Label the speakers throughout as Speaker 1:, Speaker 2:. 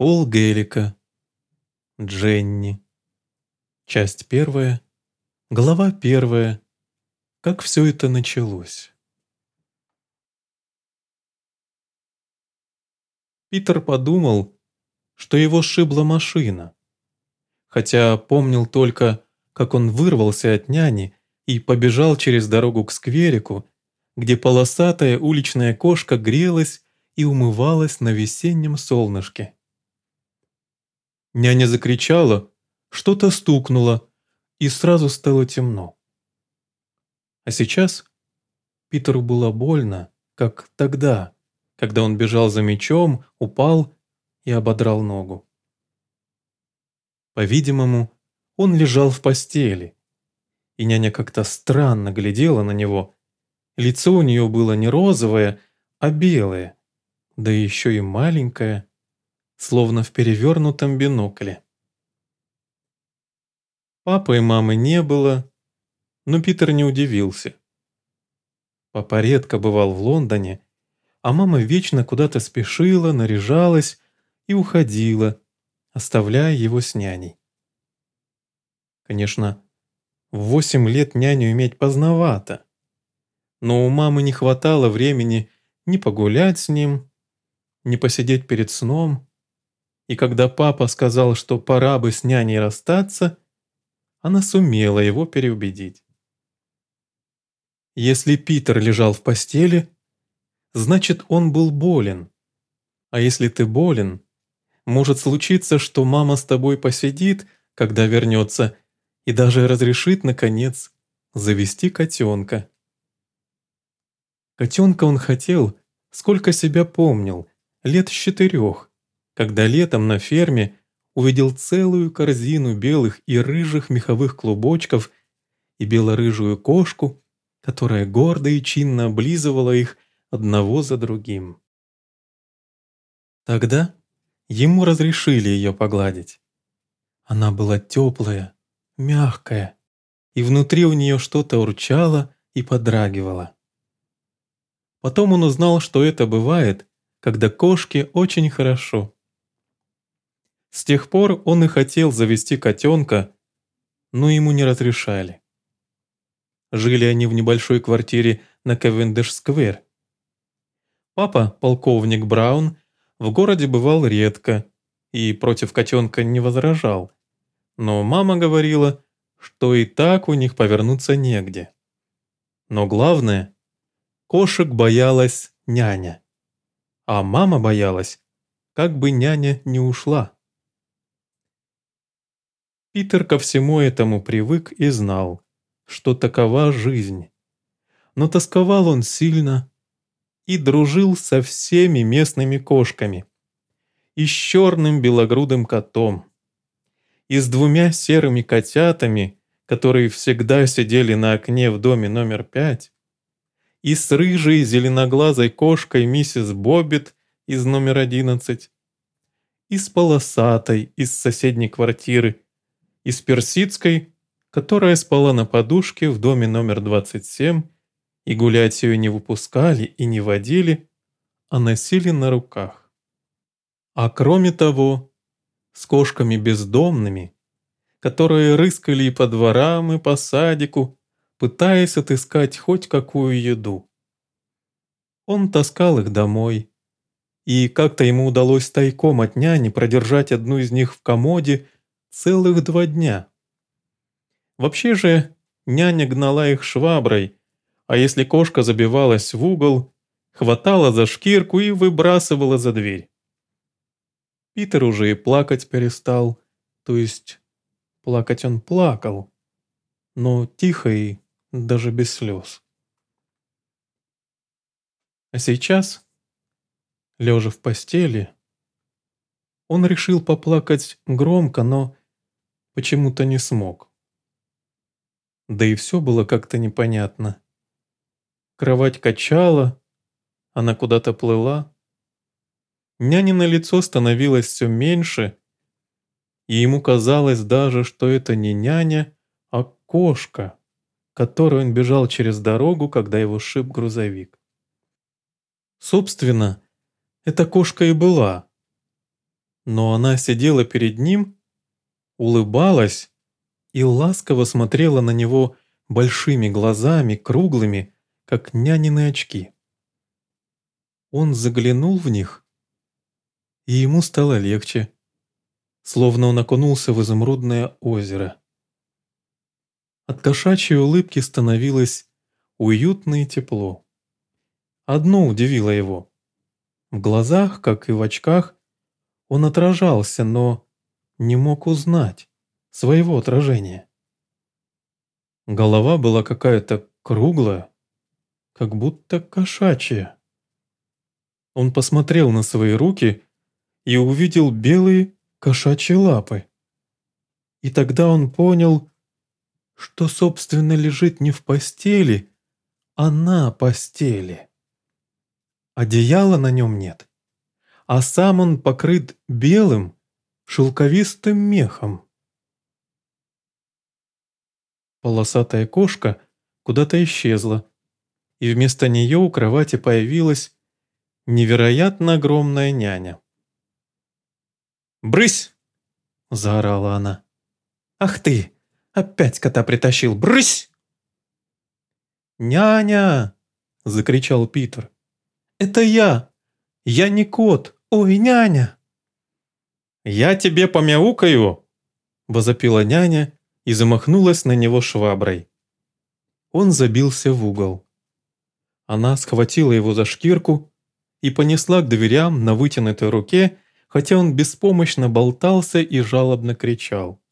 Speaker 1: Пол Гелика. Дженни. Часть первая. Глава первая. Как все это началось. Питер подумал, что его сшибла машина. Хотя помнил только, как он вырвался от няни и побежал через дорогу к скверику, где полосатая уличная кошка грелась и умывалась на весеннем солнышке. Няня закричала, что-то стукнуло, и сразу стало темно. А сейчас Питеру было больно, как тогда, когда он бежал за мечом, упал и ободрал ногу. По-видимому, он лежал в постели, и няня как-то странно глядела на него. Лицо у нее было не розовое, а белое, да еще и маленькое, словно в перевернутом бинокле. Папы и мамы не было, но Питер не удивился. Папа редко бывал в Лондоне, а мама вечно куда-то спешила, наряжалась и уходила, оставляя его с няней. Конечно, в восемь лет няню иметь поздновато, но у мамы не хватало времени ни погулять с ним, ни посидеть перед сном, и когда папа сказал, что пора бы с няней расстаться, она сумела его переубедить. Если Питер лежал в постели, значит он был болен. А если ты болен, может случиться, что мама с тобой посидит, когда вернется, и даже разрешит, наконец, завести котенка. Котенка он хотел, сколько себя помнил, лет с четырех, когда летом на ферме увидел целую корзину белых и рыжих меховых клубочков и бело-рыжую кошку, которая гордо и чинно облизывала их одного за другим. Тогда ему разрешили ее погладить. Она была теплая, мягкая, и внутри у нее что-то урчало и подрагивало. Потом он узнал, что это бывает, когда кошке очень хорошо. С тех пор он и хотел завести котенка, но ему не разрешали. Жили они в небольшой квартире на Кевендиш-сквер. Папа, полковник Браун, в городе бывал редко и против котенка не возражал, но мама говорила, что и так у них повернуться негде. Но главное, кошек боялась няня, а мама боялась, как бы няня не ушла. Питер ко всему этому привык и знал, что такова жизнь. Но тосковал он сильно и дружил со всеми местными кошками. И с черным белогрудым котом. И с двумя серыми котятами, которые всегда сидели на окне в доме номер пять. И с рыжей зеленоглазой кошкой миссис Боббит из номер одиннадцать. И с полосатой из соседней квартиры и с Персидской, которая спала на подушке в доме номер 27, и гулять ее не выпускали и не водили, а носили на руках. А кроме того, с кошками бездомными, которые рыскали и по дворам, и по садику, пытаясь отыскать хоть какую еду. Он таскал их домой, и как-то ему удалось тайком от няни продержать одну из них в комоде Целых два дня. Вообще же няня гнала их шваброй, а если кошка забивалась в угол, хватала за шкирку и выбрасывала за дверь. Питер уже и плакать перестал, то есть плакать он плакал, но тихо и даже без слез. А сейчас, лежа в постели, он решил поплакать громко, но почему-то не смог. Да и все было как-то непонятно. Кровать качала, она куда-то плыла. Нянина лицо становилось все меньше, и ему казалось даже, что это не няня, а кошка, которой он бежал через дорогу, когда его шиб грузовик. Собственно, эта кошка и была. Но она сидела перед ним, улыбалась и ласково смотрела на него большими глазами, круглыми, как нянины очки. Он заглянул в них, и ему стало легче, словно он окунулся в изумрудное озеро. От кошачьей улыбки становилось уютно и тепло. Одно удивило его. В глазах, как и в очках, он отражался, но не мог узнать своего отражения. Голова была какая-то круглая, как будто кошачья. Он посмотрел на свои руки и увидел белые кошачьи лапы. И тогда он понял, что, собственно, лежит не в постели, а на постели. Одеяла на нем нет, а сам он покрыт белым шелковистым мехом. Полосатая кошка куда-то исчезла, и вместо нее у кровати появилась невероятно огромная няня. «Брысь!» — заорала она. «Ах ты! Опять кота притащил! Брысь!» «Няня!» — закричал Питер. «Это я! Я не кот! Ой, няня!» «Я тебе помяукаю!» — возопила няня и замахнулась на него шваброй. Он забился в угол. Она схватила его за шкирку и понесла к дверям на вытянутой руке, хотя он беспомощно болтался и жалобно кричал.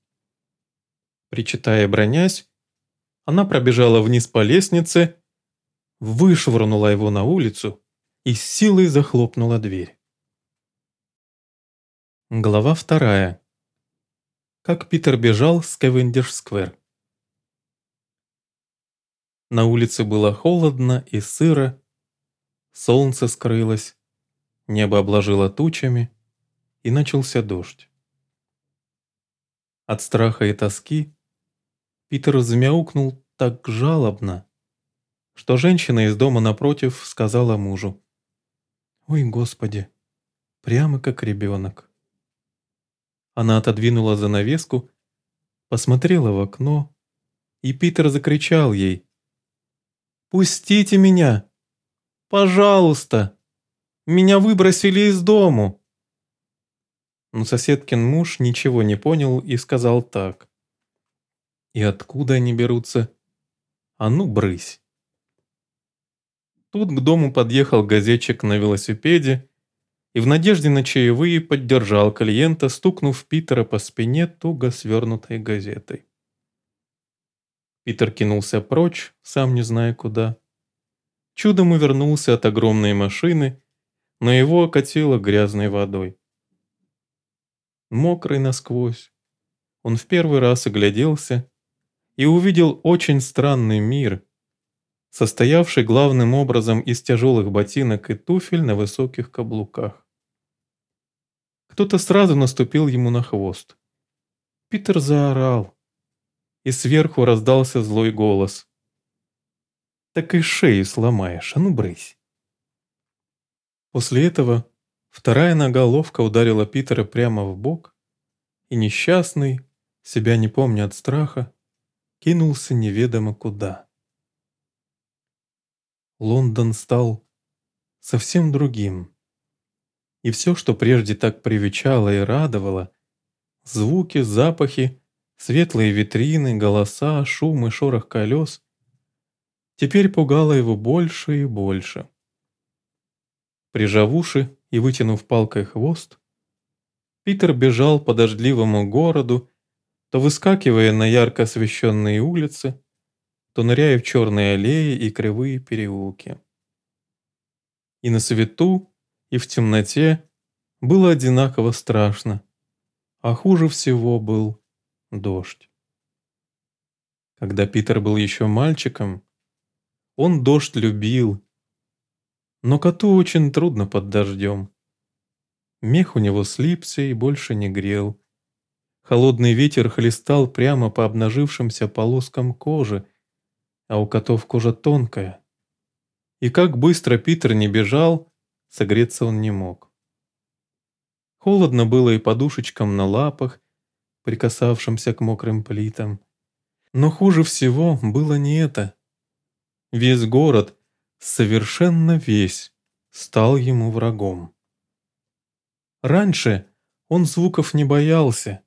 Speaker 1: Причитая бронясь, она пробежала вниз по лестнице, вышвырнула его на улицу и с силой захлопнула дверь. Глава вторая. Как Питер бежал с Кевендиш-сквер. На улице было холодно и сыро, солнце скрылось, небо обложило тучами, и начался дождь. От страха и тоски Питер замяукнул так жалобно, что женщина из дома напротив сказала мужу, «Ой, Господи, прямо как ребенок». Она отодвинула занавеску, посмотрела в окно, и Питер закричал ей, «Пустите меня! Пожалуйста! Меня выбросили из дому!» Но соседкин муж ничего не понял и сказал так. «И откуда они берутся? А ну, брысь!» Тут к дому подъехал газетчик на велосипеде и в надежде на чаевые поддержал клиента, стукнув Питера по спине туго свернутой газетой. Питер кинулся прочь, сам не зная куда. Чудом увернулся от огромной машины, но его окатило грязной водой. Мокрый насквозь, он в первый раз огляделся и увидел очень странный мир, состоявший главным образом из тяжелых ботинок и туфель на высоких каблуках. Кто-то сразу наступил ему на хвост. Питер заорал и сверху раздался злой голос. «Так и шею сломаешь, а ну брысь!» После этого вторая нога ловко ударила Питера прямо в бок, и несчастный, себя не помня от страха, кинулся неведомо куда. Лондон стал совсем другим. И все, что прежде так привечало и радовало, звуки, запахи, Светлые витрины, голоса, шум и шорох колес теперь пугало его больше и больше. Прижав уши и вытянув палкой хвост, Питер бежал по дождливому городу, то выскакивая на ярко освещенные улицы, то ныряя в черные аллеи и кривые переулки. И на свету, и в темноте было одинаково страшно, а хуже всего был дождь. Когда Питер был еще мальчиком, он дождь любил, но коту очень трудно под дождем. Мех у него слипся и больше не грел. Холодный ветер хлестал прямо по обнажившимся полоскам кожи, а у котов кожа тонкая. И как быстро Питер не бежал, согреться он не мог. Холодно было и подушечкам на лапах, прикасавшимся к мокрым плитам. Но хуже всего было не это. Весь город, совершенно весь, стал ему врагом. Раньше он звуков не боялся,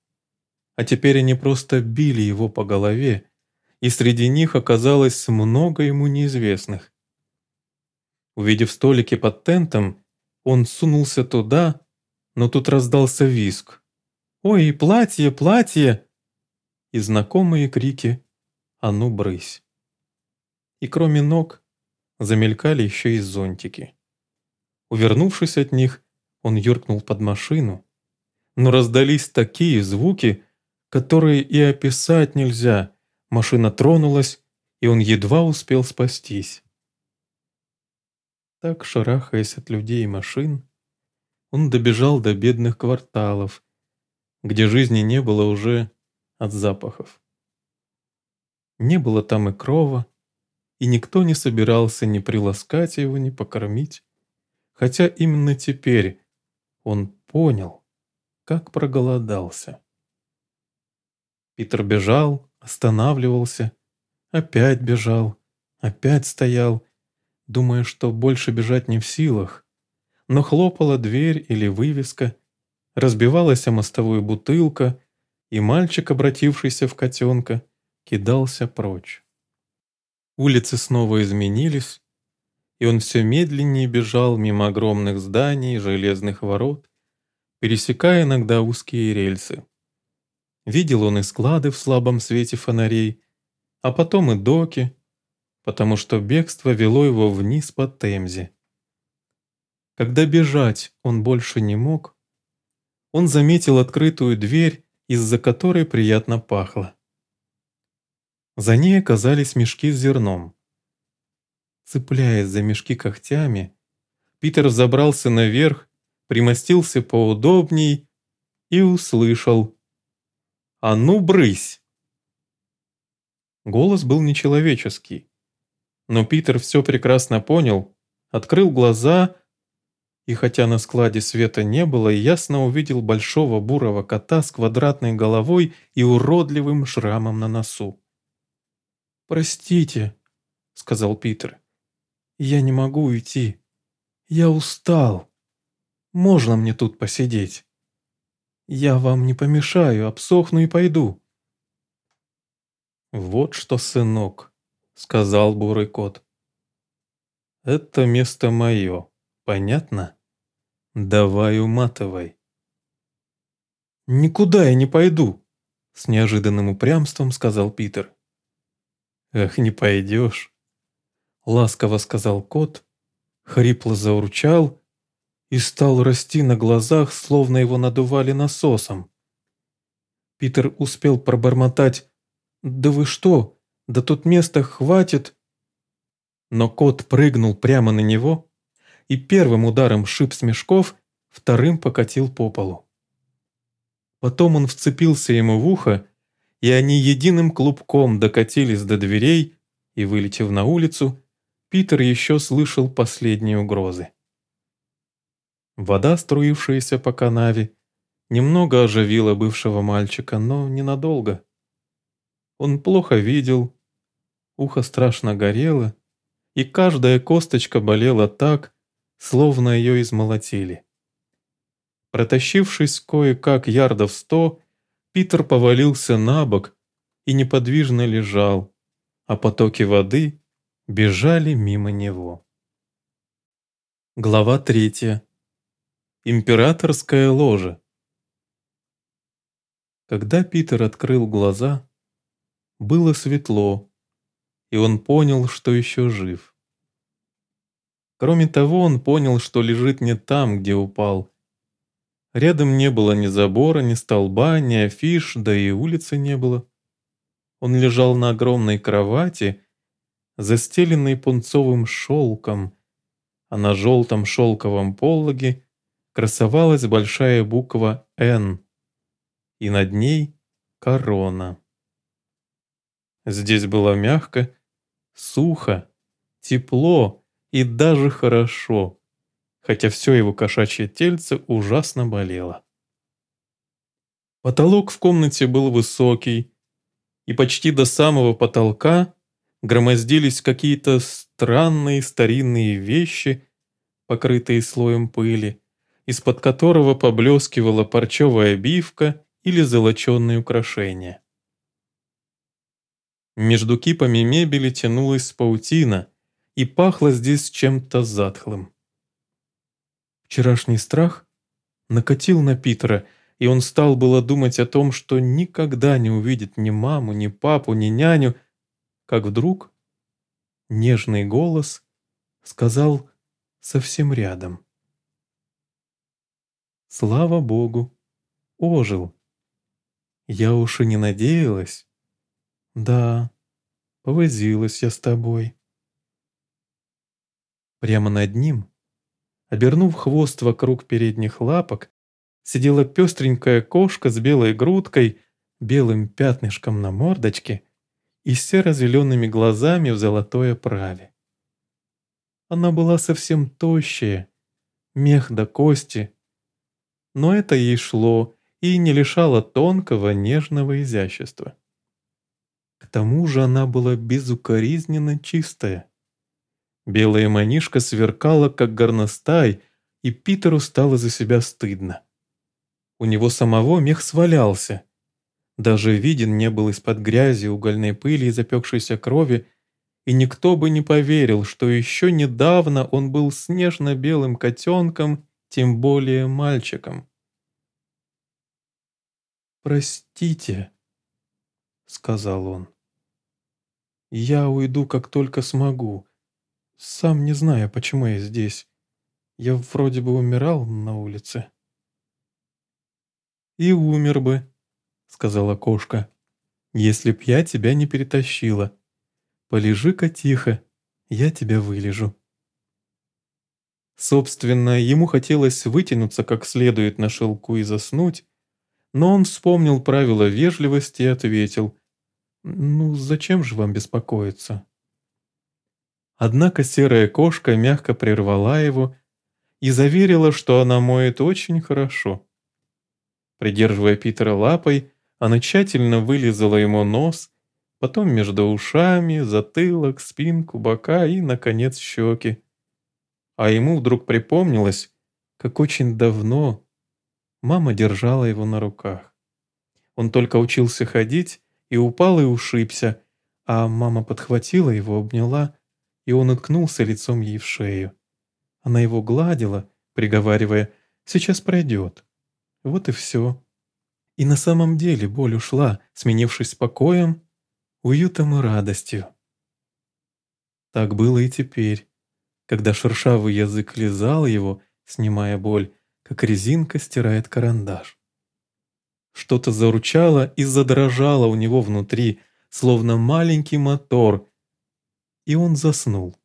Speaker 1: а теперь они просто били его по голове, и среди них оказалось много ему неизвестных. Увидев столики под тентом, он сунулся туда, но тут раздался виск. «Ой, платье, платье!» И знакомые крики «А ну, брысь!» И кроме ног замелькали еще и зонтики. Увернувшись от них, он юркнул под машину, но раздались такие звуки, которые и описать нельзя. Машина тронулась, и он едва успел спастись. Так, шарахаясь от людей и машин, он добежал до бедных кварталов, где жизни не было уже от запахов. Не было там и крова, и никто не собирался ни приласкать его, ни покормить, хотя именно теперь он понял, как проголодался. Питер бежал, останавливался, опять бежал, опять стоял, думая, что больше бежать не в силах. Но хлопала дверь или вывеска, разбивалась о мостовую бутылка, и мальчик, обратившийся в котенка, кидался прочь. Улицы снова изменились, и он все медленнее бежал мимо огромных зданий, железных ворот, пересекая иногда узкие рельсы. Видел он и склады в слабом свете фонарей, а потом и доки, потому что бегство вело его вниз по Темзе. Когда бежать он больше не мог, он заметил открытую дверь, из-за которой приятно пахло. За ней оказались мешки с зерном. Цепляясь за мешки когтями, Питер взобрался наверх, примостился поудобней и услышал «А ну, брысь!» Голос был нечеловеческий. Но Питер все прекрасно понял, открыл глаза, и хотя на складе света не было, ясно увидел большого бурого кота с квадратной головой и уродливым шрамом на носу. «Простите», — сказал Питер, — «я не могу уйти. Я устал. Можно мне тут посидеть?» Я вам не помешаю, обсохну и пойду. Вот что, сынок, сказал бурый кот. Это место мое, понятно? Давай уматывай. Никуда я не пойду, с неожиданным упрямством сказал Питер. Эх, не пойдешь, ласково сказал кот, хрипло заурчал и стал расти на глазах, словно его надували насосом. Питер успел пробормотать «Да вы что? Да тут места хватит!» Но кот прыгнул прямо на него и первым ударом шип с мешков, вторым покатил по полу. Потом он вцепился ему в ухо, и они единым клубком докатились до дверей, и, вылетев на улицу, Питер еще слышал последние угрозы. Вода, струившаяся по канаве, немного оживила бывшего мальчика, но ненадолго. Он плохо видел, ухо страшно горело, и каждая косточка болела так, словно ее измолотили. Протащившись кое-как ярдов сто, Питер повалился на бок и неподвижно лежал, а потоки воды бежали мимо него. Глава третья. Императорская ложа. Когда Питер открыл глаза, было светло, и он понял, что еще жив. Кроме того, он понял, что лежит не там, где упал. Рядом не было ни забора, ни столба, ни афиш, да и улицы не было. Он лежал на огромной кровати, застеленной пунцовым шелком, а на желтом шелковом пологе красовалась большая буква «Н», и над ней корона. Здесь было мягко, сухо, тепло и даже хорошо, хотя все его кошачье тельце ужасно болело. Потолок в комнате был высокий, и почти до самого потолка громоздились какие-то странные старинные вещи, покрытые слоем пыли, из-под которого поблескивала парчевая обивка или золоченые украшения. Между кипами мебели тянулась паутина, и пахло здесь чем-то затхлым. Вчерашний страх накатил на Питера, и он стал было думать о том, что никогда не увидит ни маму, ни папу, ни няню, как вдруг нежный голос сказал совсем рядом. «Слава Богу! Ожил! Я уж и не надеялась. Да, повозилась я с тобой». Прямо над ним, обернув хвост вокруг передних лапок, сидела пестренькая кошка с белой грудкой, белым пятнышком на мордочке и серо-зелеными глазами в золотой оправе. Она была совсем тощая, мех до кости, но это ей шло и не лишало тонкого нежного изящества. К тому же она была безукоризненно чистая. Белая манишка сверкала, как горностай, и Питеру стало за себя стыдно. У него самого мех свалялся. Даже виден не был из-под грязи, угольной пыли и запекшейся крови, и никто бы не поверил, что еще недавно он был снежно-белым котенком, тем более мальчиком. «Простите», — сказал он. «Я уйду, как только смогу. Сам не знаю, почему я здесь. Я вроде бы умирал на улице». «И умер бы», — сказала кошка, — «если б я тебя не перетащила. Полежи-ка тихо, я тебя вылежу». Собственно, ему хотелось вытянуться как следует на шелку и заснуть, но он вспомнил правила вежливости и ответил, «Ну, зачем же вам беспокоиться?» Однако серая кошка мягко прервала его и заверила, что она моет очень хорошо. Придерживая Питера лапой, она тщательно вылизала ему нос, потом между ушами, затылок, спинку, бока и, наконец, щеки. А ему вдруг припомнилось, как очень давно мама держала его на руках. Он только учился ходить и упал и ушибся, а мама подхватила его, обняла, и он уткнулся лицом ей в шею. Она его гладила, приговаривая «сейчас пройдет». Вот и все. И на самом деле боль ушла, сменившись покоем, уютом и радостью. Так было и теперь, когда шершавый язык лизал его, снимая боль, как резинка стирает карандаш. Что-то заручало и задрожало у него внутри, словно маленький мотор, и он заснул.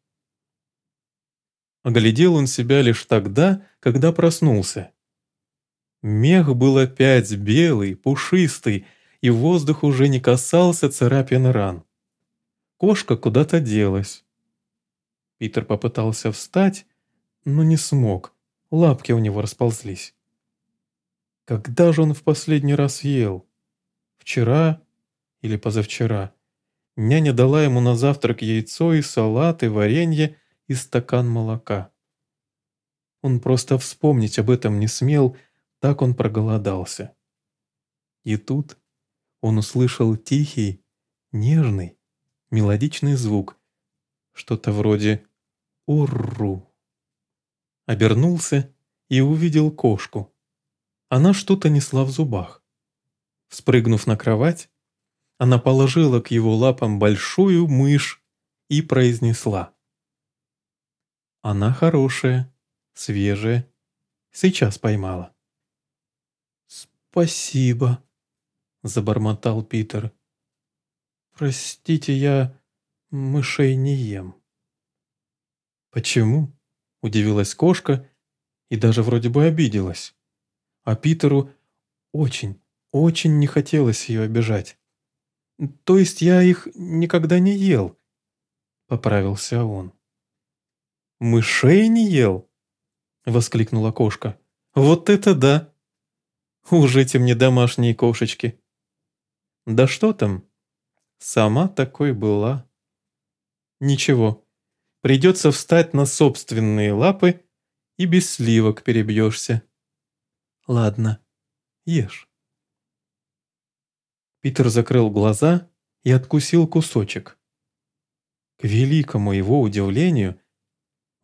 Speaker 1: Оглядел он себя лишь тогда, когда проснулся. Мех был опять белый, пушистый, и воздух уже не касался царапин ран. Кошка куда-то делась. Питер попытался встать, но не смог, лапки у него расползлись. Когда же он в последний раз ел? Вчера или позавчера? Няня дала ему на завтрак яйцо и салат, и варенье, и стакан молока. Он просто вспомнить об этом не смел, так он проголодался. И тут он услышал тихий, нежный, мелодичный звук, что-то вроде «урру». Обернулся и увидел кошку. Она что-то несла в зубах. Спрыгнув на кровать, она положила к его лапам большую мышь и произнесла. «Она хорошая, свежая, сейчас поймала». «Спасибо», — забормотал Питер. «Простите, я мышей не ем». «Почему?» — удивилась кошка и даже вроде бы обиделась. А Питеру очень, очень не хотелось ее обижать. «То есть я их никогда не ел?» — поправился он. «Мышей не ел?» — воскликнула кошка. «Вот это да! Уж эти мне домашние кошечки. Да что там? Сама такой была. Ничего, придется встать на собственные лапы и без сливок перебьешься. Ладно, ешь. Питер закрыл глаза и откусил кусочек. К великому его удивлению,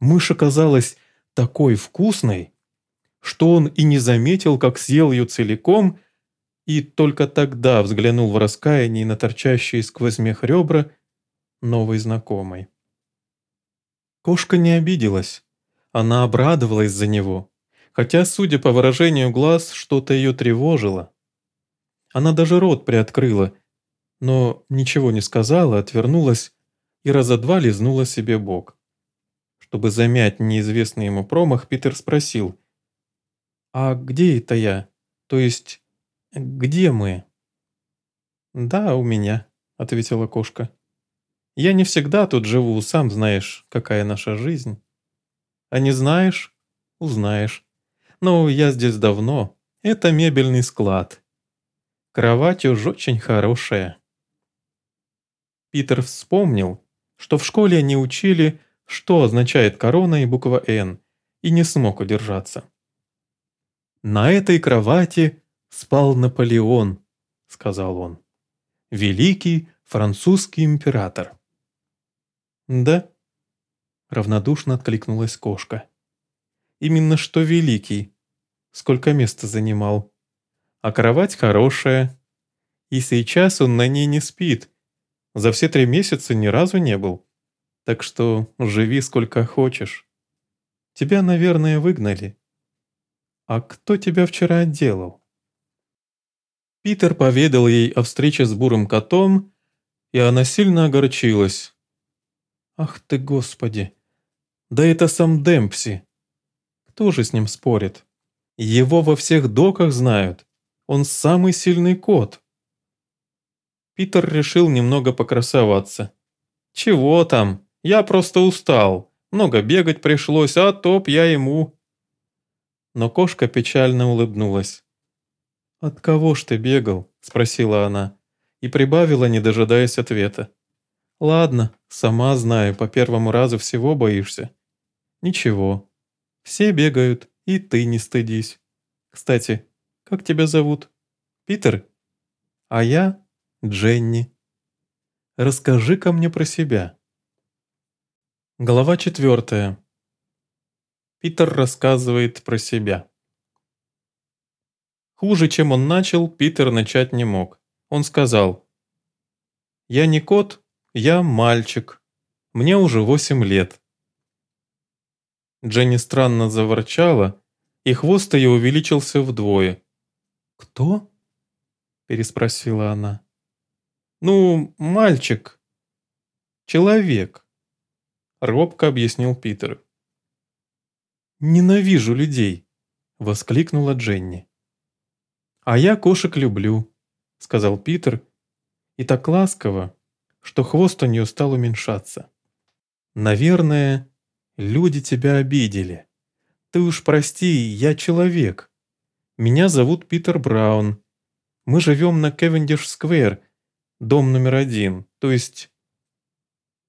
Speaker 1: мышь оказалась такой вкусной, что он и не заметил, как съел ее целиком, и только тогда взглянул в раскаянии на торчащие сквозь мех ребра новой знакомой. Кошка не обиделась, она обрадовалась за него, хотя, судя по выражению глаз, что-то ее тревожило. Она даже рот приоткрыла, но ничего не сказала, отвернулась и раза два лизнула себе бок. Чтобы замять неизвестный ему промах, Питер спросил, «А где это я? То есть, где мы?» «Да, у меня», — ответила кошка. «Я не всегда тут живу, сам знаешь, какая наша жизнь. А не знаешь — узнаешь. Но я здесь давно. Это мебельный склад. Кровать уж очень хорошая». Питер вспомнил, что в школе они учили, что означает корона и буква «Н», и не смог удержаться. «На этой кровати спал Наполеон», — сказал он. «Великий французский император». «Да?» — равнодушно откликнулась кошка. «Именно что великий. Сколько места занимал. А кровать хорошая. И сейчас он на ней не спит. За все три месяца ни разу не был. Так что живи сколько хочешь. Тебя, наверное, выгнали. «А кто тебя вчера отделал?» Питер поведал ей о встрече с бурым котом, и она сильно огорчилась. «Ах ты, Господи! Да это сам Демпси! Кто же с ним спорит? Его во всех доках знают. Он самый сильный кот!» Питер решил немного покрасоваться. «Чего там? Я просто устал. Много бегать пришлось, а топ я ему...» но кошка печально улыбнулась. «От кого ж ты бегал?» – спросила она и прибавила, не дожидаясь ответа. «Ладно, сама знаю, по первому разу всего боишься. Ничего, все бегают, и ты не стыдись. Кстати, как тебя зовут? Питер? А я Дженни. Расскажи-ка мне про себя». Глава четвертая. Питер рассказывает про себя. Хуже, чем он начал, Питер начать не мог. Он сказал, «Я не кот, я мальчик. Мне уже восемь лет». Дженни странно заворчала, и хвост ее увеличился вдвое. «Кто?» – переспросила она. «Ну, мальчик. Человек», – робко объяснил Питер. «Ненавижу людей!» — воскликнула Дженни. «А я кошек люблю», — сказал Питер, и так ласково, что хвост у нее стал уменьшаться. «Наверное, люди тебя обидели. Ты уж прости, я человек. Меня зовут Питер Браун. Мы живем на Кевендиш-сквер, дом номер один, то есть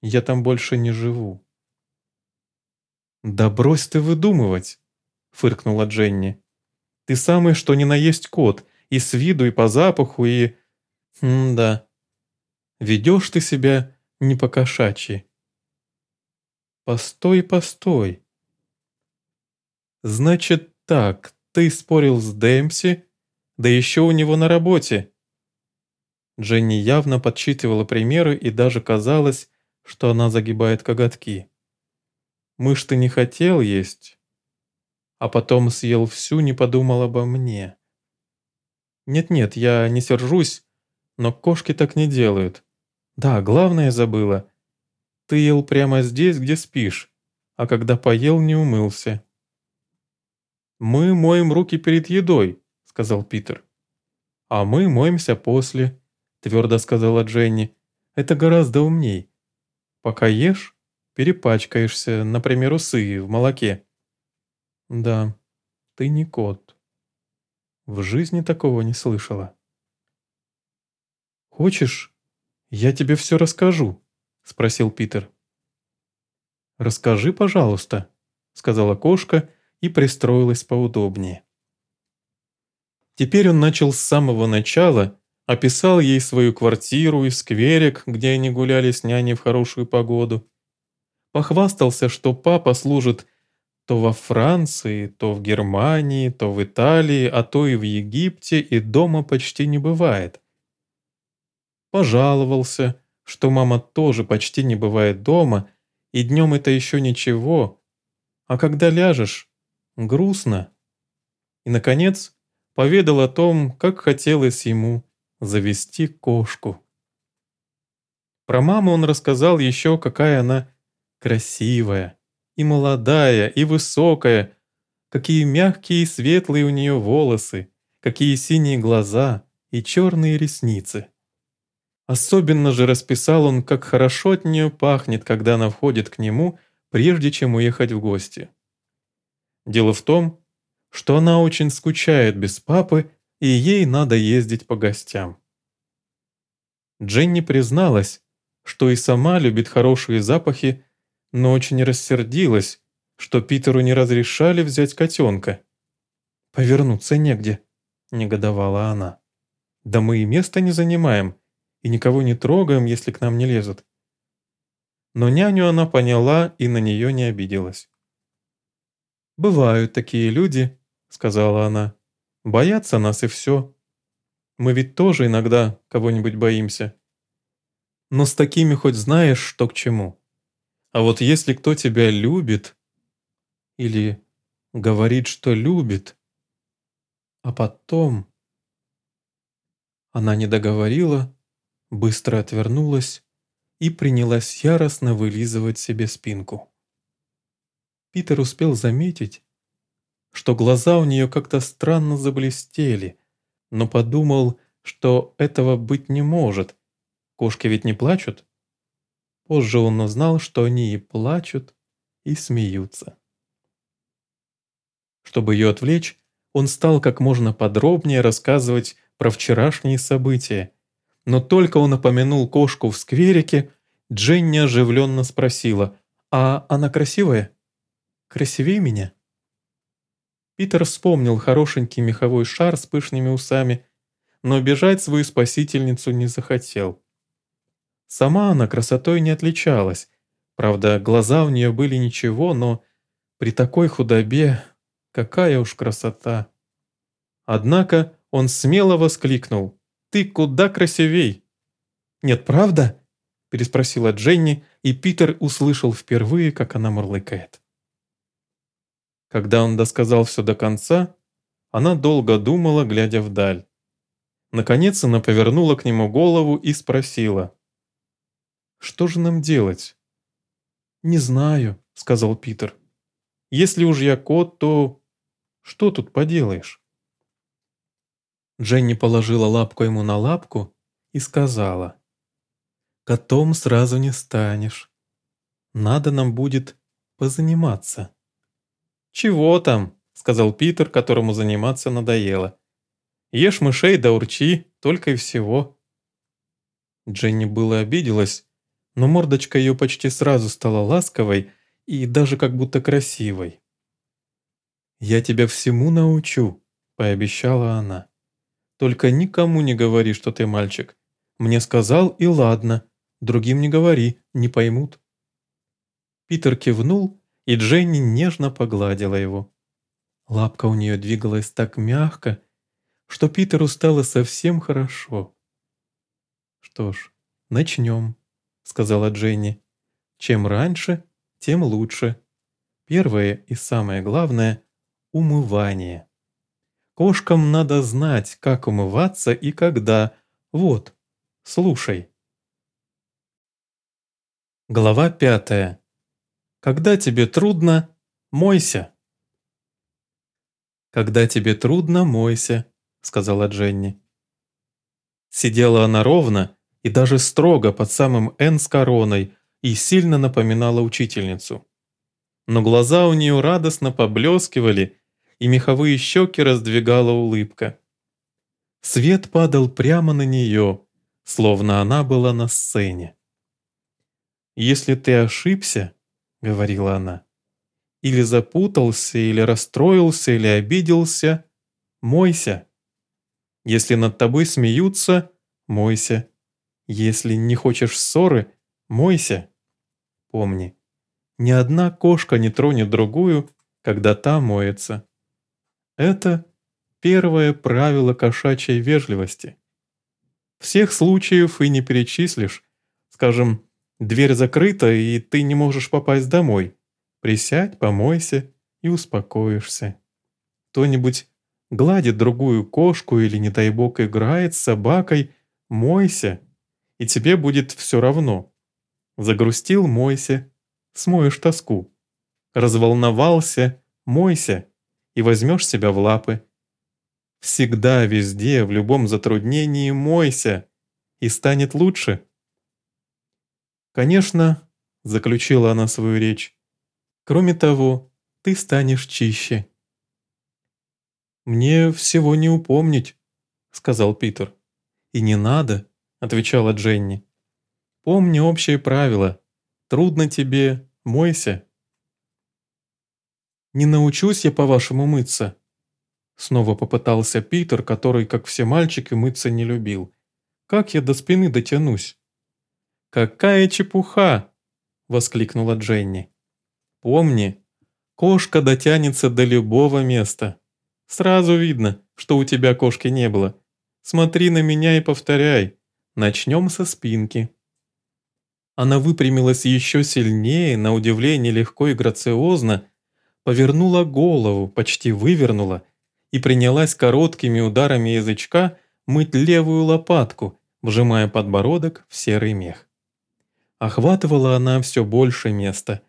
Speaker 1: я там больше не живу». «Да брось ты выдумывать!» — фыркнула Дженни. «Ты самый что ни на есть кот, и с виду, и по запаху, и...» «М-да. Ведешь ты себя не по-кошачьи». «Постой, постой!» «Значит так, ты спорил с Дэмси, да еще у него на работе». Дженни явно подсчитывала примеры и даже казалось, что она загибает коготки. Мышь ты не хотел есть, а потом съел всю, не подумал обо мне. Нет-нет, я не сержусь, но кошки так не делают. Да, главное забыла. Ты ел прямо здесь, где спишь, а когда поел, не умылся. «Мы моем руки перед едой», — сказал Питер. «А мы моемся после», — твердо сказала Дженни. «Это гораздо умней. Пока ешь, перепачкаешься, например, усы в молоке. Да, ты не кот. В жизни такого не слышала. «Хочешь, я тебе все расскажу?» — спросил Питер. «Расскажи, пожалуйста», — сказала кошка и пристроилась поудобнее. Теперь он начал с самого начала, описал ей свою квартиру и скверик, где они гуляли с няней в хорошую погоду. Похвастался, что папа служит то во Франции, то в Германии, то в Италии, а то и в Египте, и дома почти не бывает. Пожаловался, что мама тоже почти не бывает дома, и днем это еще ничего, а когда ляжешь, грустно. И, наконец, поведал о том, как хотелось ему завести кошку. Про маму он рассказал еще, какая она красивая, и молодая, и высокая, какие мягкие и светлые у нее волосы, какие синие глаза и черные ресницы. Особенно же расписал он, как хорошо от нее пахнет, когда она входит к нему, прежде чем уехать в гости. Дело в том, что она очень скучает без папы, и ей надо ездить по гостям. Дженни призналась, что и сама любит хорошие запахи но очень рассердилась, что Питеру не разрешали взять котенка. «Повернуться негде», — негодовала она. «Да мы и места не занимаем, и никого не трогаем, если к нам не лезут». Но няню она поняла и на нее не обиделась. «Бывают такие люди», — сказала она. «Боятся нас и все. Мы ведь тоже иногда кого-нибудь боимся. Но с такими хоть знаешь, что к чему». А вот если кто тебя любит или говорит, что любит, а потом... Она не договорила, быстро отвернулась и принялась яростно вылизывать себе спинку. Питер успел заметить, что глаза у нее как-то странно заблестели, но подумал, что этого быть не может. Кошки ведь не плачут. Позже он узнал, что они и плачут, и смеются. Чтобы ее отвлечь, он стал как можно подробнее рассказывать про вчерашние события. Но только он упомянул кошку в скверике, Дженни оживленно спросила, «А она красивая? Красивее меня?» Питер вспомнил хорошенький меховой шар с пышными усами, но обижать свою спасительницу не захотел. Сама она красотой не отличалась. Правда, глаза у нее были ничего, но при такой худобе какая уж красота. Однако он смело воскликнул. «Ты куда красивей!» «Нет, правда?» – переспросила Дженни, и Питер услышал впервые, как она мурлыкает. Когда он досказал все до конца, она долго думала, глядя вдаль. Наконец она повернула к нему голову и спросила. Что же нам делать?» «Не знаю», — сказал Питер. «Если уж я кот, то что тут поделаешь?» Дженни положила лапку ему на лапку и сказала. «Котом сразу не станешь. Надо нам будет позаниматься». «Чего там?» — сказал Питер, которому заниматься надоело. «Ешь мышей да урчи, только и всего». Дженни было обиделась, но мордочка ее почти сразу стала ласковой и даже как будто красивой. «Я тебя всему научу», — пообещала она. «Только никому не говори, что ты мальчик. Мне сказал, и ладно. Другим не говори, не поймут». Питер кивнул, и Дженни нежно погладила его. Лапка у нее двигалась так мягко, что Питеру стало совсем хорошо. «Что ж, начнем». — сказала Дженни. «Чем раньше, тем лучше. Первое и самое главное — умывание. Кошкам надо знать, как умываться и когда. Вот, слушай». Глава пятая. Когда тебе трудно, мойся. «Когда тебе трудно, мойся», — сказала Дженни. Сидела она ровно, и даже строго под самым «Н» с короной и сильно напоминала учительницу. Но глаза у нее радостно поблескивали, и меховые щеки раздвигала улыбка. Свет падал прямо на нее, словно она была на сцене. «Если ты ошибся, — говорила она, — или запутался, или расстроился, или обиделся, мойся. Если над тобой смеются, мойся. Если не хочешь ссоры, мойся. Помни, ни одна кошка не тронет другую, когда та моется. Это первое правило кошачьей вежливости. Всех случаев и не перечислишь. Скажем, дверь закрыта, и ты не можешь попасть домой. Присядь, помойся и успокоишься. Кто-нибудь гладит другую кошку или, не дай бог, играет с собакой, мойся, и тебе будет все равно. Загрустил – мойся, смоешь тоску. Разволновался – мойся, и возьмешь себя в лапы. Всегда, везде, в любом затруднении мойся, и станет лучше. Конечно, заключила она свою речь, кроме того, ты станешь чище. «Мне всего не упомнить», — сказал Питер. «И не надо», — отвечала Дженни. «Помни общее правило. Трудно тебе, мойся». «Не научусь я, по-вашему, мыться?» Снова попытался Питер, который, как все мальчики, мыться не любил. «Как я до спины дотянусь?» «Какая чепуха!» — воскликнула Дженни. «Помни, кошка дотянется до любого места». Сразу видно, что у тебя кошки не было. Смотри на меня и повторяй. Начнем со спинки». Она выпрямилась еще сильнее, на удивление легко и грациозно, повернула голову, почти вывернула, и принялась короткими ударами язычка мыть левую лопатку, вжимая подбородок в серый мех. Охватывала она все больше места,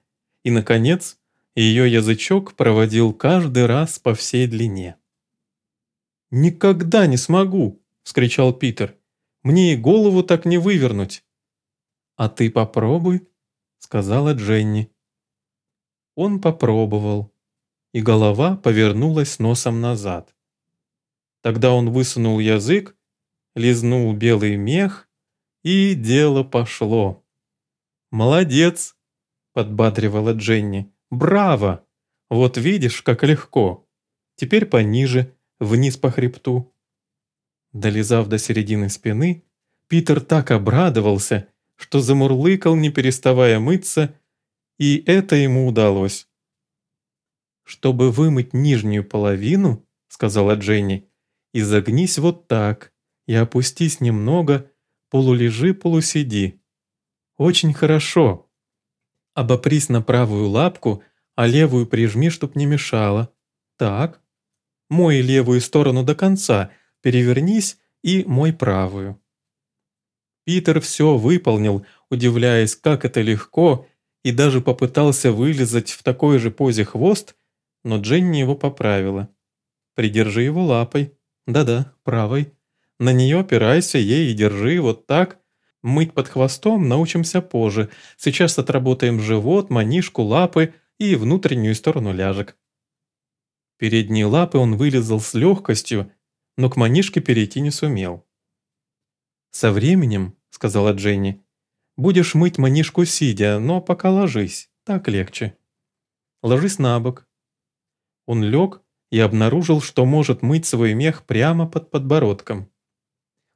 Speaker 1: и, наконец, ее язычок проводил каждый раз по всей длине. «Никогда не смогу!» – вскричал Питер. «Мне и голову так не вывернуть!» «А ты попробуй», – сказала Дженни. Он попробовал, и голова повернулась носом назад. Тогда он высунул язык, лизнул белый мех, и дело пошло. «Молодец!» – подбадривала Дженни. Браво! Вот видишь, как легко. Теперь пониже, вниз по хребту. Долизав до середины спины, Питер так обрадовался, что замурлыкал, не переставая мыться, и это ему удалось. «Чтобы вымыть нижнюю половину, — сказала Дженни, — изогнись вот так и опустись немного, полулежи, полусиди. Очень хорошо, Обопрись на правую лапку, а левую прижми, чтоб не мешало. Так. Мой левую сторону до конца, перевернись и мой правую. Питер все выполнил, удивляясь, как это легко, и даже попытался вылезать в такой же позе хвост, но Дженни его поправила. «Придержи его лапой. Да-да, правой. На нее опирайся ей и держи вот так, Мыть под хвостом научимся позже. Сейчас отработаем живот, манишку, лапы и внутреннюю сторону ляжек. Передние лапы он вылезал с легкостью, но к манишке перейти не сумел. «Со временем», — сказала Дженни, — «будешь мыть манишку сидя, но пока ложись, так легче. Ложись на бок». Он лег и обнаружил, что может мыть свой мех прямо под подбородком.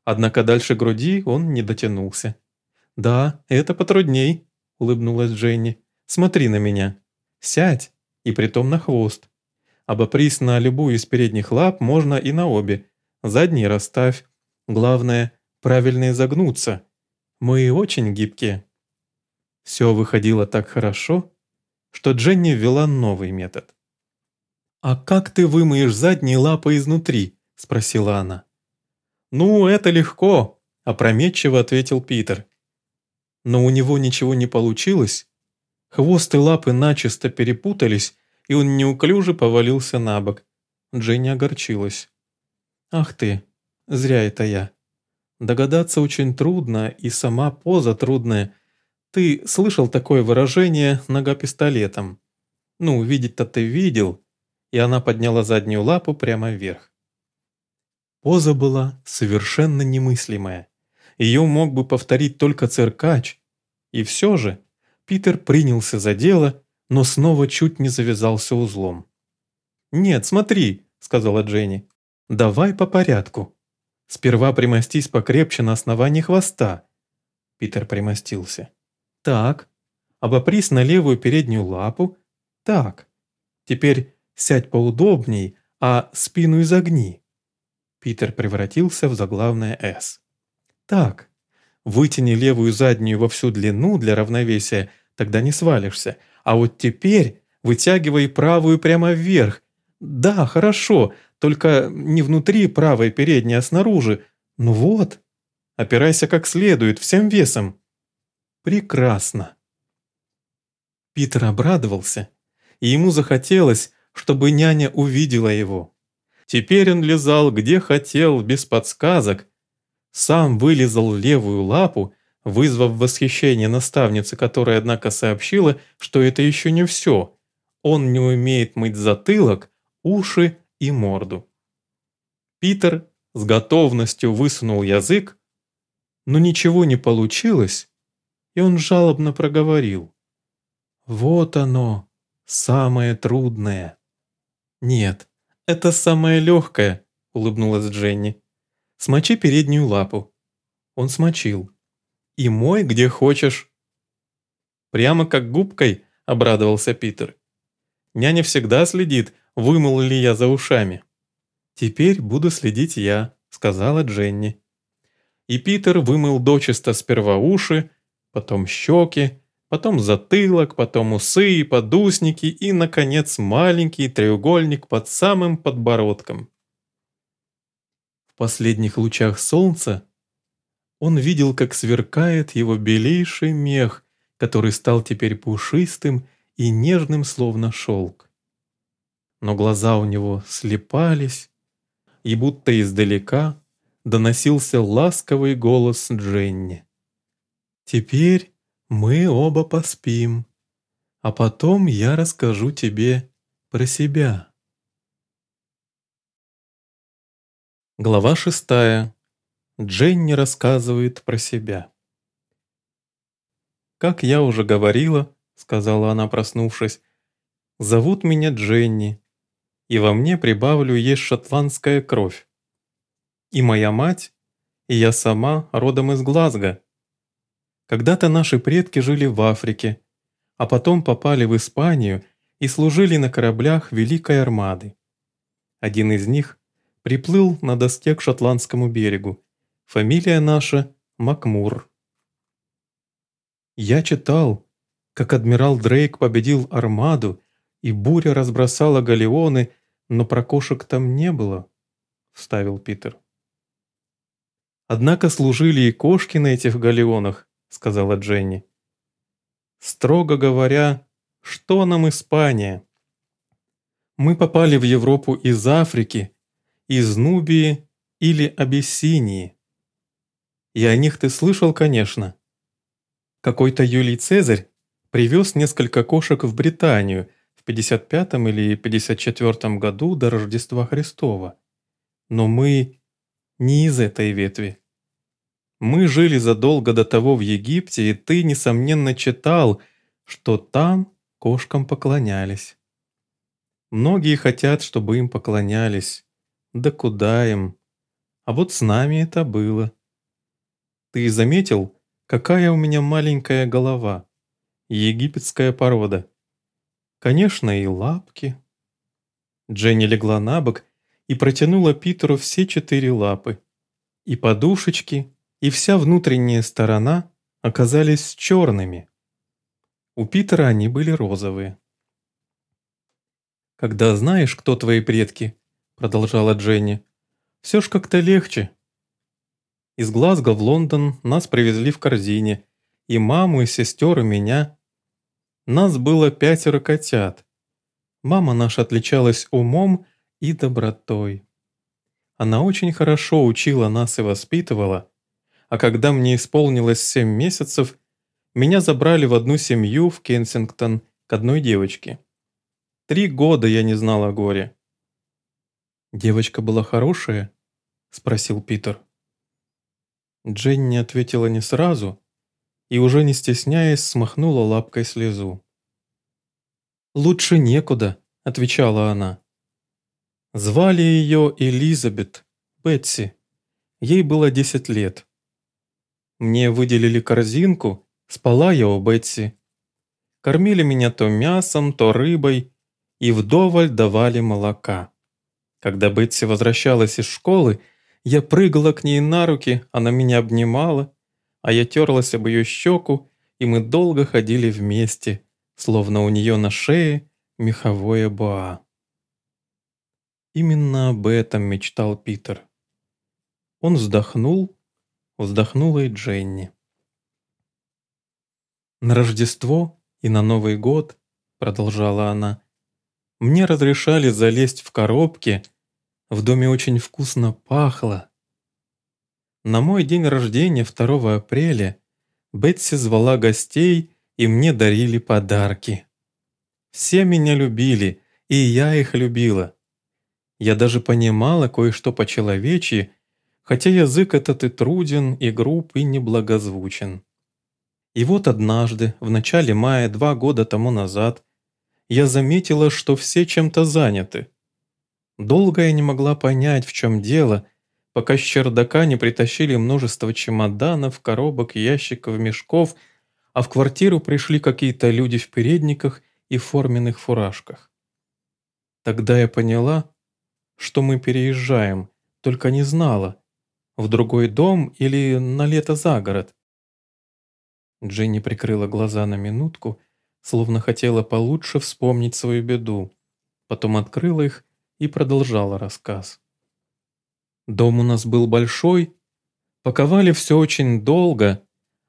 Speaker 1: Однако дальше груди он не дотянулся. «Да, это потрудней», — улыбнулась Дженни. «Смотри на меня. Сядь, и притом на хвост. Обопрись на любую из передних лап, можно и на обе. Задние расставь. Главное, правильно изогнуться. Мы очень гибкие». Все выходило так хорошо, что Дженни ввела новый метод. «А как ты вымоешь задние лапы изнутри?» – спросила она. «Ну, это легко», – опрометчиво ответил Питер. Но у него ничего не получилось. Хвост и лапы начисто перепутались, и он неуклюже повалился на бок. Дженни огорчилась. «Ах ты, зря это я. Догадаться очень трудно, и сама поза трудная. Ты слышал такое выражение «нога пистолетом»? Ну, видеть-то ты видел. и она подняла заднюю лапу прямо вверх. Поза была совершенно немыслимая. Ее мог бы повторить только циркач. И все же Питер принялся за дело, но снова чуть не завязался узлом. «Нет, смотри», — сказала Дженни, — «давай по порядку. Сперва примостись покрепче на основании хвоста». Питер примостился. «Так, обопрись на левую переднюю лапу. Так, теперь сядь поудобней, а спину изогни». Питер превратился в заглавное «С». «Так, вытяни левую заднюю во всю длину для равновесия, тогда не свалишься. А вот теперь вытягивай правую прямо вверх. Да, хорошо, только не внутри правой передней, а снаружи. Ну вот, опирайся как следует, всем весом». «Прекрасно». Питер обрадовался, и ему захотелось, чтобы няня увидела его. Теперь он лезал где хотел, без подсказок. Сам вылезал левую лапу, вызвав восхищение наставницы, которая, однако, сообщила, что это еще не все. Он не умеет мыть затылок, уши и морду. Питер с готовностью высунул язык, но ничего не получилось, и он жалобно проговорил. «Вот оно, самое трудное». «Нет, «Это самое легкое», — улыбнулась Дженни. «Смочи переднюю лапу». Он смочил. «И мой где хочешь». «Прямо как губкой», — обрадовался Питер. «Няня всегда следит, вымыл ли я за ушами». «Теперь буду следить я», — сказала Дженни. И Питер вымыл дочисто сперва уши, потом щеки, потом затылок, потом усы, подусники и, наконец, маленький треугольник под самым подбородком. В последних лучах солнца он видел, как сверкает его белейший мех, который стал теперь пушистым и нежным, словно шелк. Но глаза у него слепались, и будто издалека доносился ласковый голос Дженни. «Теперь мы оба поспим, а потом я расскажу тебе про себя. Глава шестая. Дженни рассказывает про себя. «Как я уже говорила», — сказала она, проснувшись, — «зовут меня Дженни, и во мне прибавлю есть шотландская кровь. И моя мать, и я сама родом из Глазго, когда-то наши предки жили в Африке, а потом попали в Испанию и служили на кораблях Великой Армады. Один из них приплыл на доске к шотландскому берегу. Фамилия наша Макмур. Я читал, как адмирал Дрейк победил Армаду, и буря разбросала галеоны, но про кошек там не было, — вставил Питер. Однако служили и кошки на этих галеонах, — сказала Дженни. «Строго говоря, что нам Испания? Мы попали в Европу из Африки, из Нубии или Абиссинии. И о них ты слышал, конечно. Какой-то Юлий Цезарь привез несколько кошек в Британию в 55 или 54 году до Рождества Христова. Но мы не из этой ветви. Мы жили задолго до того в Египте, и ты, несомненно, читал, что там кошкам поклонялись. Многие хотят, чтобы им поклонялись. Да куда им? А вот с нами это было. Ты заметил, какая у меня маленькая голова? Египетская порода. Конечно, и лапки. Дженни легла на бок и протянула Питеру все четыре лапы. И подушечки, и вся внутренняя сторона оказались черными. У Питера они были розовые. «Когда знаешь, кто твои предки», — продолжала Дженни, — «все ж как-то легче». Из Глазго в Лондон нас привезли в корзине, и маму, и сестер, и меня. Нас было пятеро котят. Мама наша отличалась умом и добротой. Она очень хорошо учила нас и воспитывала, а когда мне исполнилось семь месяцев, меня забрали в одну семью в Кенсингтон к одной девочке. Три года я не знал о горе». «Девочка была хорошая?» — спросил Питер. Дженни ответила не сразу и, уже не стесняясь, смахнула лапкой слезу. «Лучше некуда», — отвечала она. Звали ее Элизабет, Бетси. Ей было десять лет. Мне выделили корзинку, спала я у Бетси. Кормили меня то мясом, то рыбой и вдоволь давали молока. Когда Бетси возвращалась из школы, я прыгала к ней на руки, она меня обнимала, а я терлась об ее щеку, и мы долго ходили вместе, словно у нее на шее меховое боа. Именно об этом мечтал Питер. Он вздохнул, вздохнула и Дженни. «На Рождество и на Новый год», — продолжала она, — «мне разрешали залезть в коробки, в доме очень вкусно пахло. На мой день рождения 2 апреля Бетси звала гостей, и мне дарили подарки. Все меня любили, и я их любила. Я даже понимала кое-что по-человечьи, хотя язык этот и труден, и груб, и неблагозвучен. И вот однажды, в начале мая, два года тому назад, я заметила, что все чем-то заняты. Долго я не могла понять, в чем дело, пока с чердака не притащили множество чемоданов, коробок, ящиков, мешков, а в квартиру пришли какие-то люди в передниках и форменных фуражках. Тогда я поняла, что мы переезжаем, только не знала, в другой дом или на лето за город. Дженни прикрыла глаза на минутку, словно хотела получше вспомнить свою беду, потом открыла их и продолжала рассказ. Дом у нас был большой, паковали все очень долго,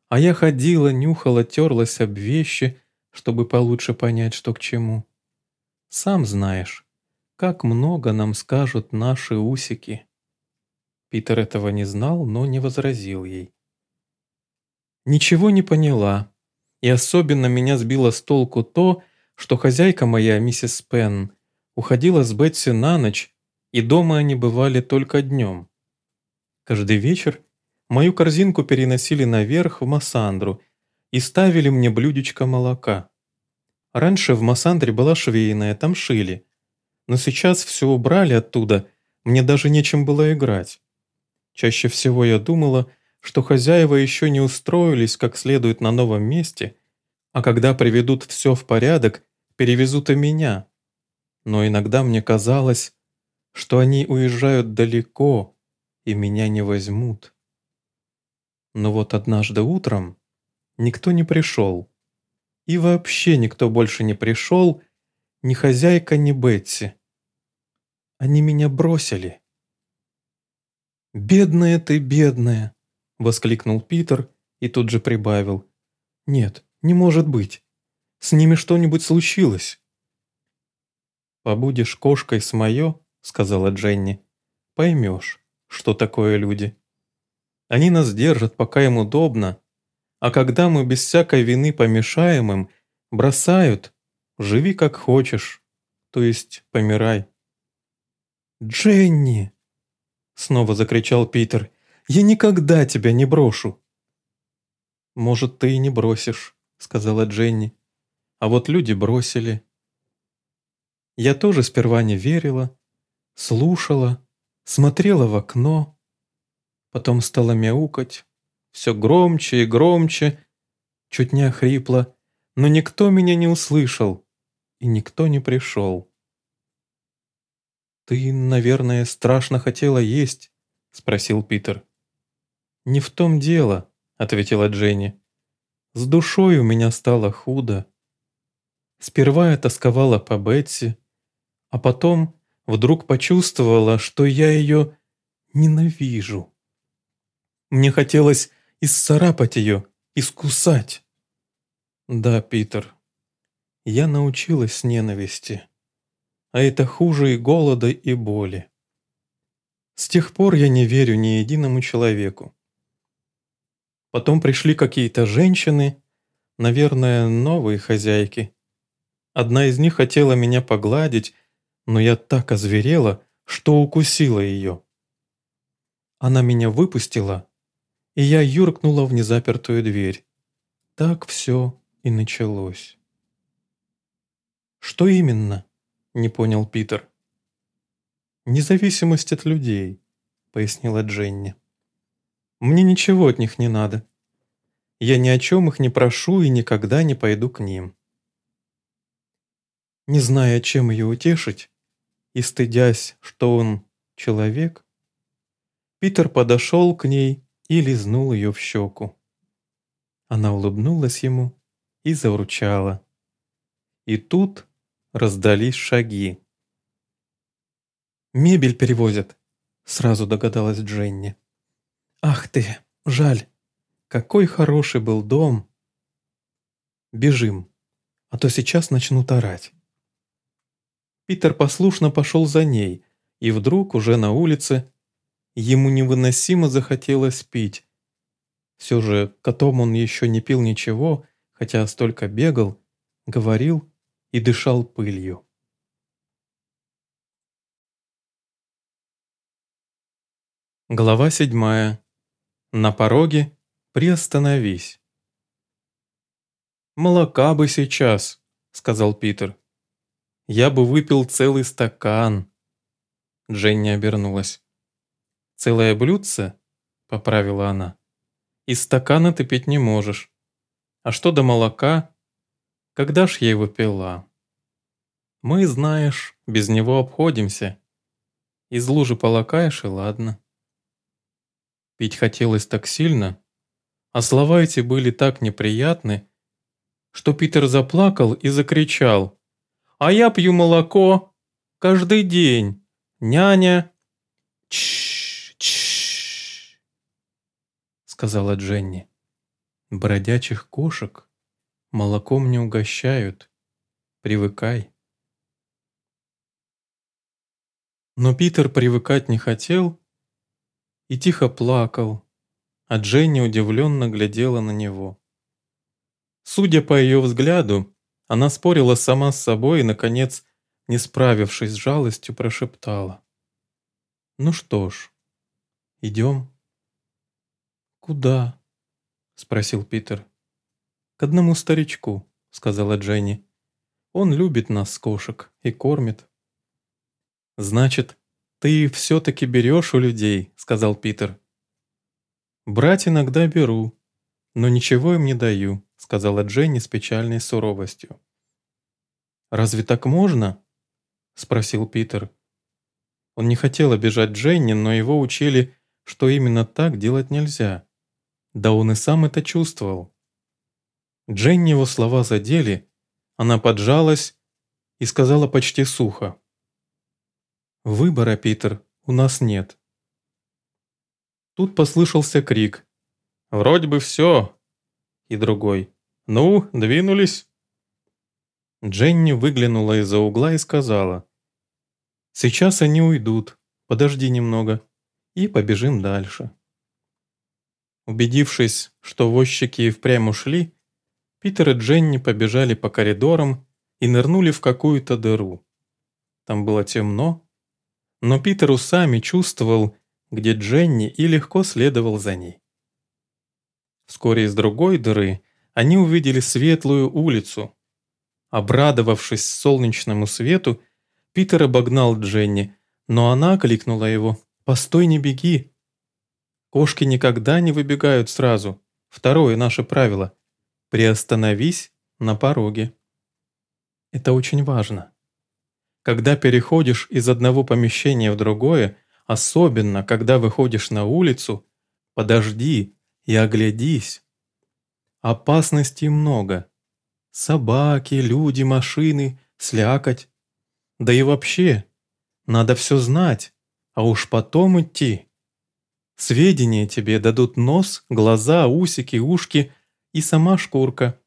Speaker 1: а я ходила, нюхала, терлась об вещи, чтобы получше понять, что к чему. Сам знаешь, как много нам скажут наши усики. Питер этого не знал, но не возразил ей. Ничего не поняла, и особенно меня сбило с толку то, что хозяйка моя, миссис Пен, уходила с Бетси на ночь, и дома они бывали только днем. Каждый вечер мою корзинку переносили наверх в Массандру и ставили мне блюдечко молока. Раньше в Массандре была швейная, там шили – но сейчас все убрали оттуда, мне даже нечем было играть. Чаще всего я думала, что хозяева еще не устроились как следует на новом месте, а когда приведут все в порядок, перевезут и меня. Но иногда мне казалось, что они уезжают далеко и меня не возьмут. Но вот однажды утром никто не пришел. И вообще никто больше не пришел, ни хозяйка, ни Бетси. Они меня бросили». «Бедная ты, бедная!» — воскликнул Питер и тут же прибавил. «Нет, не может быть. С ними что-нибудь случилось». «Побудешь кошкой с моё», — сказала Дженни, — «поймешь, что такое люди. Они нас держат, пока им удобно, а когда мы без всякой вины помешаем им, бросают, живи как хочешь, то есть помирай». «Дженни!» Снова закричал Питер. «Я никогда тебя не брошу!» «Может, ты и не бросишь», — сказала Дженни. «А вот люди бросили». Я тоже сперва не верила, слушала, смотрела в окно, потом стала мяукать, все громче и громче, чуть не охрипла, но никто меня не услышал, и никто не пришел. «Ты, наверное, страшно хотела есть?» — спросил Питер. «Не в том дело», — ответила Дженни. «С душой у меня стало худо. Сперва я тосковала по Бетси, а потом вдруг почувствовала, что я ее ненавижу. Мне хотелось исцарапать ее, искусать. Да, Питер, я научилась ненависти а это хуже и голода, и боли. С тех пор я не верю ни единому человеку. Потом пришли какие-то женщины, наверное, новые хозяйки. Одна из них хотела меня погладить, но я так озверела, что укусила ее. Она меня выпустила, и я юркнула в незапертую дверь. Так все и началось. «Что именно?» — не понял Питер. «Независимость от людей», — пояснила Дженни. «Мне ничего от них не надо. Я ни о чем их не прошу и никогда не пойду к ним». Не зная, чем ее утешить, и стыдясь, что он человек, Питер подошел к ней и лизнул ее в щеку. Она улыбнулась ему и заурчала. И тут раздались шаги. «Мебель перевозят», — сразу догадалась Дженни. «Ах ты, жаль, какой хороший был дом!» «Бежим, а то сейчас начнут орать». Питер послушно пошел за ней, и вдруг, уже на улице, ему невыносимо захотелось пить. Все же котом он еще не пил ничего, хотя столько бегал, говорил и дышал пылью. Глава седьмая. На пороге приостановись. «Молока бы сейчас», — сказал Питер. Я бы выпил целый стакан. Дженни обернулась. «Целое блюдце?» — поправила она. «Из стакана ты пить не можешь. А что до молока? Когда ж я его пила?» «Мы, знаешь, без него обходимся. Из лужи полакаешь, и ладно». Пить хотелось так сильно, а слова эти были так неприятны, что Питер заплакал и закричал – а я пью молоко каждый день. Няня. Чш, сказала Дженни. Бродячих кошек молоком не угощают. Привыкай. Но Питер привыкать не хотел и тихо плакал, а Дженни удивленно глядела на него. Судя по ее взгляду, она спорила сама с собой и, наконец, не справившись с жалостью, прошептала. «Ну что ж, идем». «Куда?» — спросил Питер. «К одному старичку», — сказала Дженни. «Он любит нас, кошек, и кормит». «Значит, ты все-таки берешь у людей», — сказал Питер. «Брать иногда беру, но ничего им не даю сказала Дженни с печальной суровостью. «Разве так можно?» – спросил Питер. Он не хотел обижать Дженни, но его учили, что именно так делать нельзя. Да он и сам это чувствовал. Дженни его слова задели, она поджалась и сказала почти сухо. «Выбора, Питер, у нас нет». Тут послышался крик. «Вроде бы все, и другой «Ну, двинулись?» Дженни выглянула из-за угла и сказала «Сейчас они уйдут, подожди немного, и побежим дальше». Убедившись, что возчики и впрямь ушли, Питер и Дженни побежали по коридорам и нырнули в какую-то дыру. Там было темно, но Питер усами чувствовал, где Дженни и легко следовал за ней. Вскоре из другой дыры они увидели светлую улицу. Обрадовавшись солнечному свету, Питер обогнал Дженни, но она кликнула его «Постой, не беги!» Кошки никогда не выбегают сразу. Второе наше правило – приостановись на пороге. Это очень важно. Когда переходишь из одного помещения в другое, особенно когда выходишь на улицу, подожди, и оглядись. Опасностей много. Собаки, люди, машины, слякоть. Да и вообще, надо все знать, а уж потом идти. Сведения тебе дадут нос, глаза, усики, ушки и сама шкурка.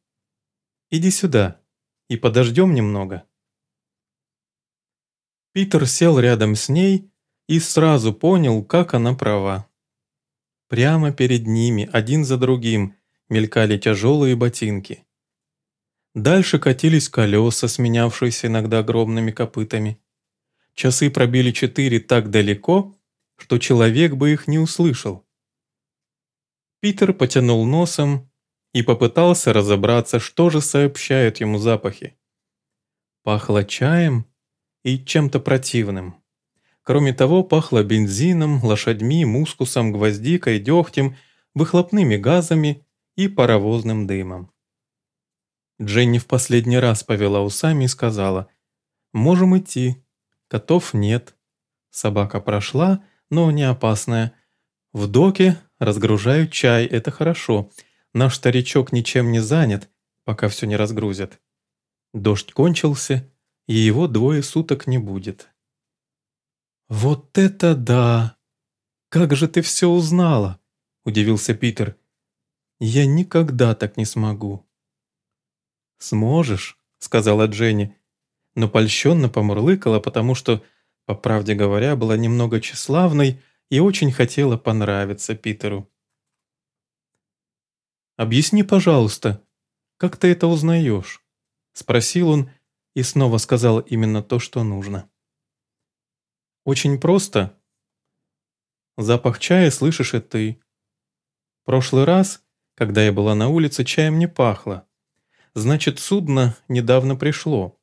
Speaker 1: Иди сюда и подождем немного. Питер сел рядом с ней и сразу понял, как она права. Прямо перед ними, один за другим, мелькали тяжелые ботинки. Дальше катились колеса, сменявшиеся иногда огромными копытами. Часы пробили четыре так далеко, что человек бы их не услышал. Питер потянул носом и попытался разобраться, что же сообщают ему запахи. Пахло чаем и чем-то противным. Кроме того, пахло бензином, лошадьми, мускусом, гвоздикой, дегтем, выхлопными газами и паровозным дымом. Дженни в последний раз повела усами и сказала, «Можем идти. Котов нет. Собака прошла, но не опасная. В доке разгружают чай, это хорошо. Наш старичок ничем не занят, пока все не разгрузят. Дождь кончился, и его двое суток не будет». «Вот это да! Как же ты все узнала?» – удивился Питер. «Я никогда так не смогу». «Сможешь», — сказала Дженни, но польщенно помурлыкала, потому что, по правде говоря, была немного тщеславной и очень хотела понравиться Питеру. «Объясни, пожалуйста, как ты это узнаешь?» — спросил он и снова сказал именно то, что нужно. «Очень просто. Запах чая слышишь и ты. Прошлый раз, когда я была на улице, чаем не пахло. Значит, судно недавно пришло.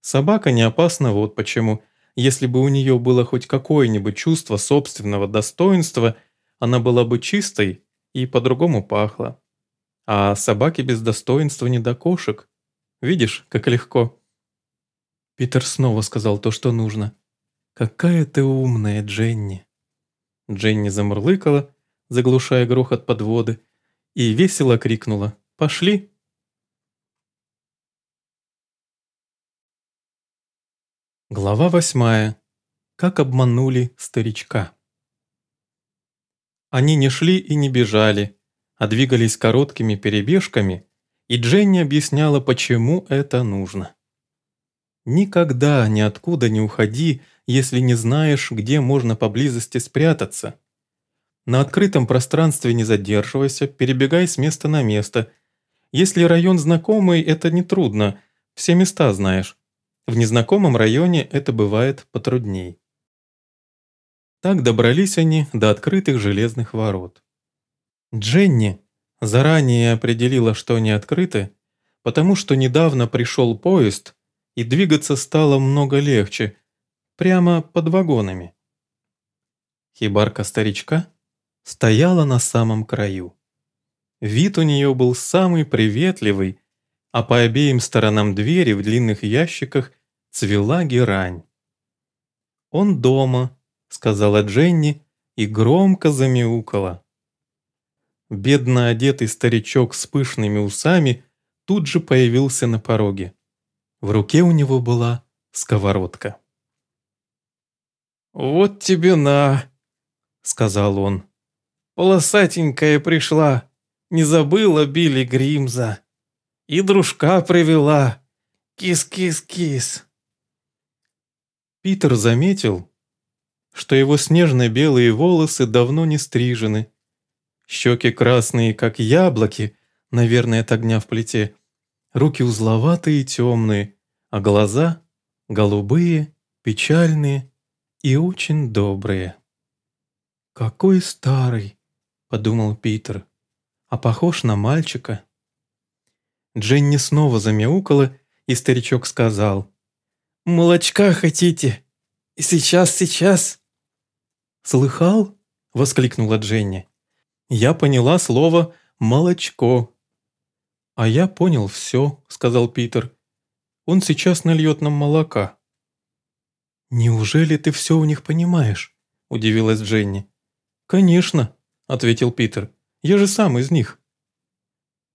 Speaker 1: Собака не опасна вот почему. Если бы у нее было хоть какое-нибудь чувство собственного достоинства, она была бы чистой и по-другому пахла. А собаки без достоинства не до кошек. Видишь, как легко. Питер снова сказал то, что нужно. «Какая ты умная, Дженни!» Дженни замурлыкала, заглушая грохот подводы, и весело крикнула «Пошли!» Глава восьмая. Как обманули старичка. Они не шли и не бежали, а двигались короткими перебежками, и Дженни объясняла, почему это нужно. Никогда ниоткуда не уходи, если не знаешь, где можно поблизости спрятаться. На открытом пространстве не задерживайся, перебегай с места на место. Если район знакомый, это нетрудно, все места знаешь. В незнакомом районе это бывает потрудней. Так добрались они до открытых железных ворот. Дженни заранее определила, что они открыты, потому что недавно пришел поезд, и двигаться стало много легче, прямо под вагонами. Хибарка старичка стояла на самом краю. Вид у нее был самый приветливый а по обеим сторонам двери в длинных ящиках цвела герань. «Он дома», — сказала Дженни и громко замяукала. Бедно одетый старичок с пышными усами тут же появился на пороге. В руке у него была сковородка.
Speaker 2: «Вот тебе на», — сказал он. «Полосатенькая пришла, не забыла Билли Гримза» и дружка привела. Кис-кис-кис.
Speaker 1: Питер заметил, что его снежно-белые волосы давно не стрижены. Щеки красные, как яблоки, наверное, от огня в плите. Руки узловатые и темные, а глаза голубые, печальные и очень добрые. «Какой старый!» — подумал Питер. «А похож на мальчика». Дженни снова замяукала, и старичок сказал.
Speaker 2: «Молочка хотите? Сейчас, сейчас!»
Speaker 1: «Слыхал?» — воскликнула Дженни. «Я поняла слово «молочко». «А я понял все», — сказал Питер. «Он сейчас нальет нам молока». «Неужели ты все у них понимаешь?» — удивилась Дженни. «Конечно», — ответил Питер. «Я же сам из них».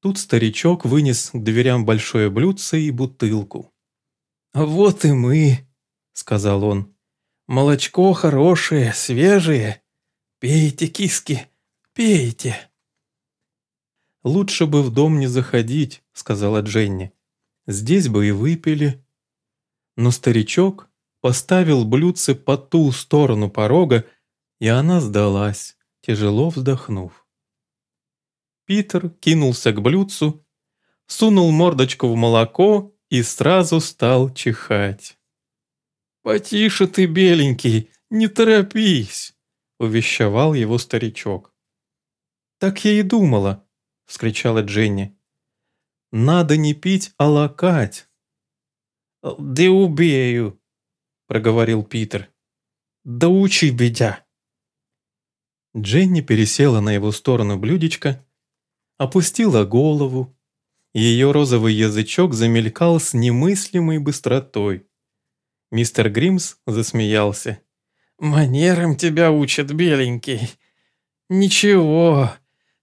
Speaker 1: Тут старичок вынес к дверям большое блюдце и бутылку.
Speaker 2: «А вот и мы», — сказал он. «Молочко хорошее, свежее. Пейте, киски, пейте».
Speaker 1: «Лучше бы в дом не заходить», — сказала Дженни. «Здесь бы и выпили». Но старичок поставил блюдце по ту сторону порога, и она сдалась, тяжело вздохнув. Питер кинулся к блюдцу, сунул мордочку в молоко и сразу стал чихать. «Потише ты, беленький, не торопись!» — увещевал его старичок. «Так я и думала!» — вскричала Дженни. «Надо не пить, а лакать!»
Speaker 2: «Да убею!» — проговорил Питер. «Да учи, бедя!»
Speaker 1: Дженни пересела на его сторону блюдечко, опустила голову, и ее розовый язычок замелькал с немыслимой быстротой. Мистер Гримс засмеялся.
Speaker 2: «Манерам тебя учат, беленький. Ничего,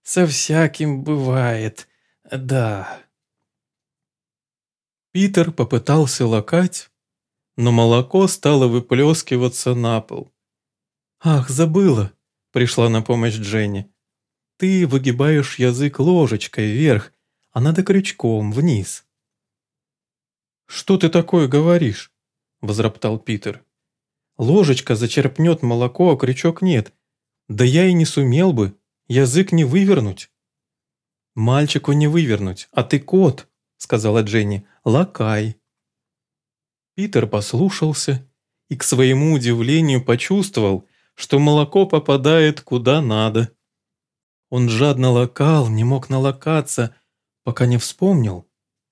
Speaker 2: со всяким бывает, да».
Speaker 1: Питер попытался лакать, но молоко стало выплескиваться на пол. «Ах, забыла!» – пришла на помощь Дженни. «Ты выгибаешь язык ложечкой вверх, а надо крючком вниз». «Что ты такое говоришь?» – возроптал Питер. «Ложечка зачерпнет молоко, а крючок нет. Да я и не сумел бы, язык не вывернуть». «Мальчику не вывернуть, а ты кот», – сказала Дженни, – «лакай». Питер послушался и, к своему удивлению, почувствовал, что молоко попадает куда надо. Он жадно лакал, не мог налокаться, пока не вспомнил,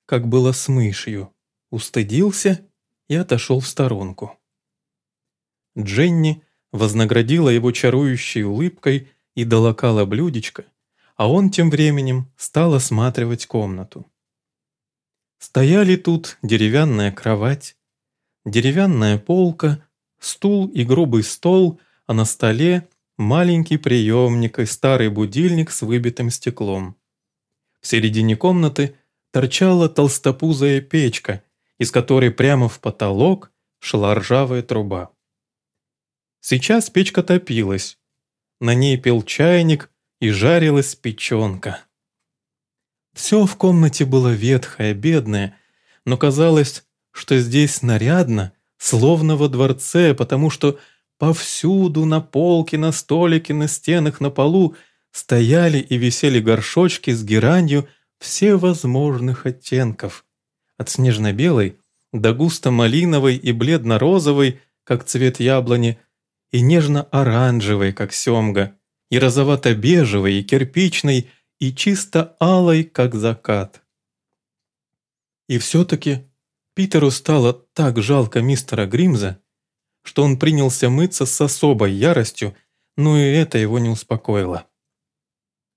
Speaker 1: как было с мышью, устыдился и отошел в сторонку. Дженни вознаградила его чарующей улыбкой и долокала блюдечко, а он тем временем стал осматривать комнату. Стояли тут деревянная кровать, деревянная полка, стул и грубый стол, а на столе маленький приемник и старый будильник с выбитым стеклом. В середине комнаты торчала толстопузая печка, из которой прямо в потолок шла ржавая труба. Сейчас печка топилась. На ней пел чайник и жарилась печенка. Все в комнате было ветхое, бедное, но казалось, что здесь нарядно, словно во дворце, потому что повсюду на полке, на столике, на стенах, на полу стояли и висели горшочки с геранью всевозможных оттенков. От снежно-белой до густо-малиновой и бледно-розовой, как цвет яблони, и нежно-оранжевой, как семга, и розовато-бежевой, и кирпичной, и чисто алой, как закат. И все-таки Питеру стало так жалко мистера Гримза, что он принялся мыться с особой яростью, но и это его не успокоило.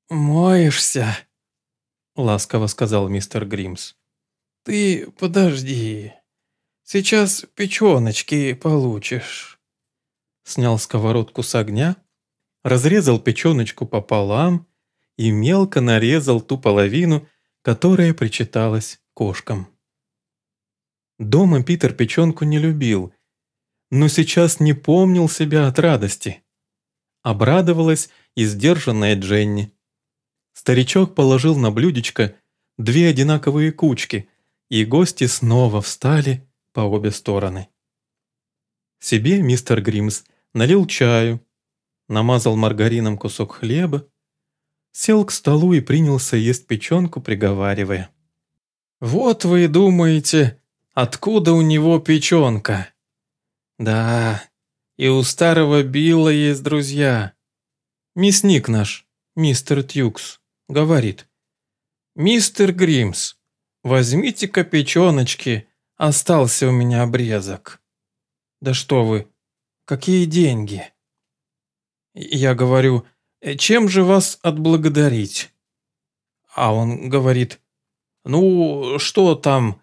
Speaker 2: «Моешься?»
Speaker 1: — ласково сказал мистер Гримс.
Speaker 2: «Ты подожди, сейчас печеночки получишь».
Speaker 1: Снял сковородку с огня, разрезал печеночку пополам и мелко нарезал ту половину, которая причиталась кошкам. Дома Питер печенку не любил, но сейчас не помнил себя от радости. Обрадовалась и сдержанная Дженни. Старичок положил на блюдечко две одинаковые кучки, и гости снова встали по обе стороны. Себе мистер Гримс налил чаю, намазал маргарином кусок хлеба, сел к столу и принялся есть печенку, приговаривая. «Вот вы думаете, Откуда у него печенка? Да, и у старого Билла есть друзья. Мясник наш, мистер Тьюкс, говорит. «Мистер Гримс, возьмите-ка печеночки, остался у меня обрезок». «Да что вы, какие деньги?» Я говорю, «Чем же вас отблагодарить?» А он говорит, «Ну, что там,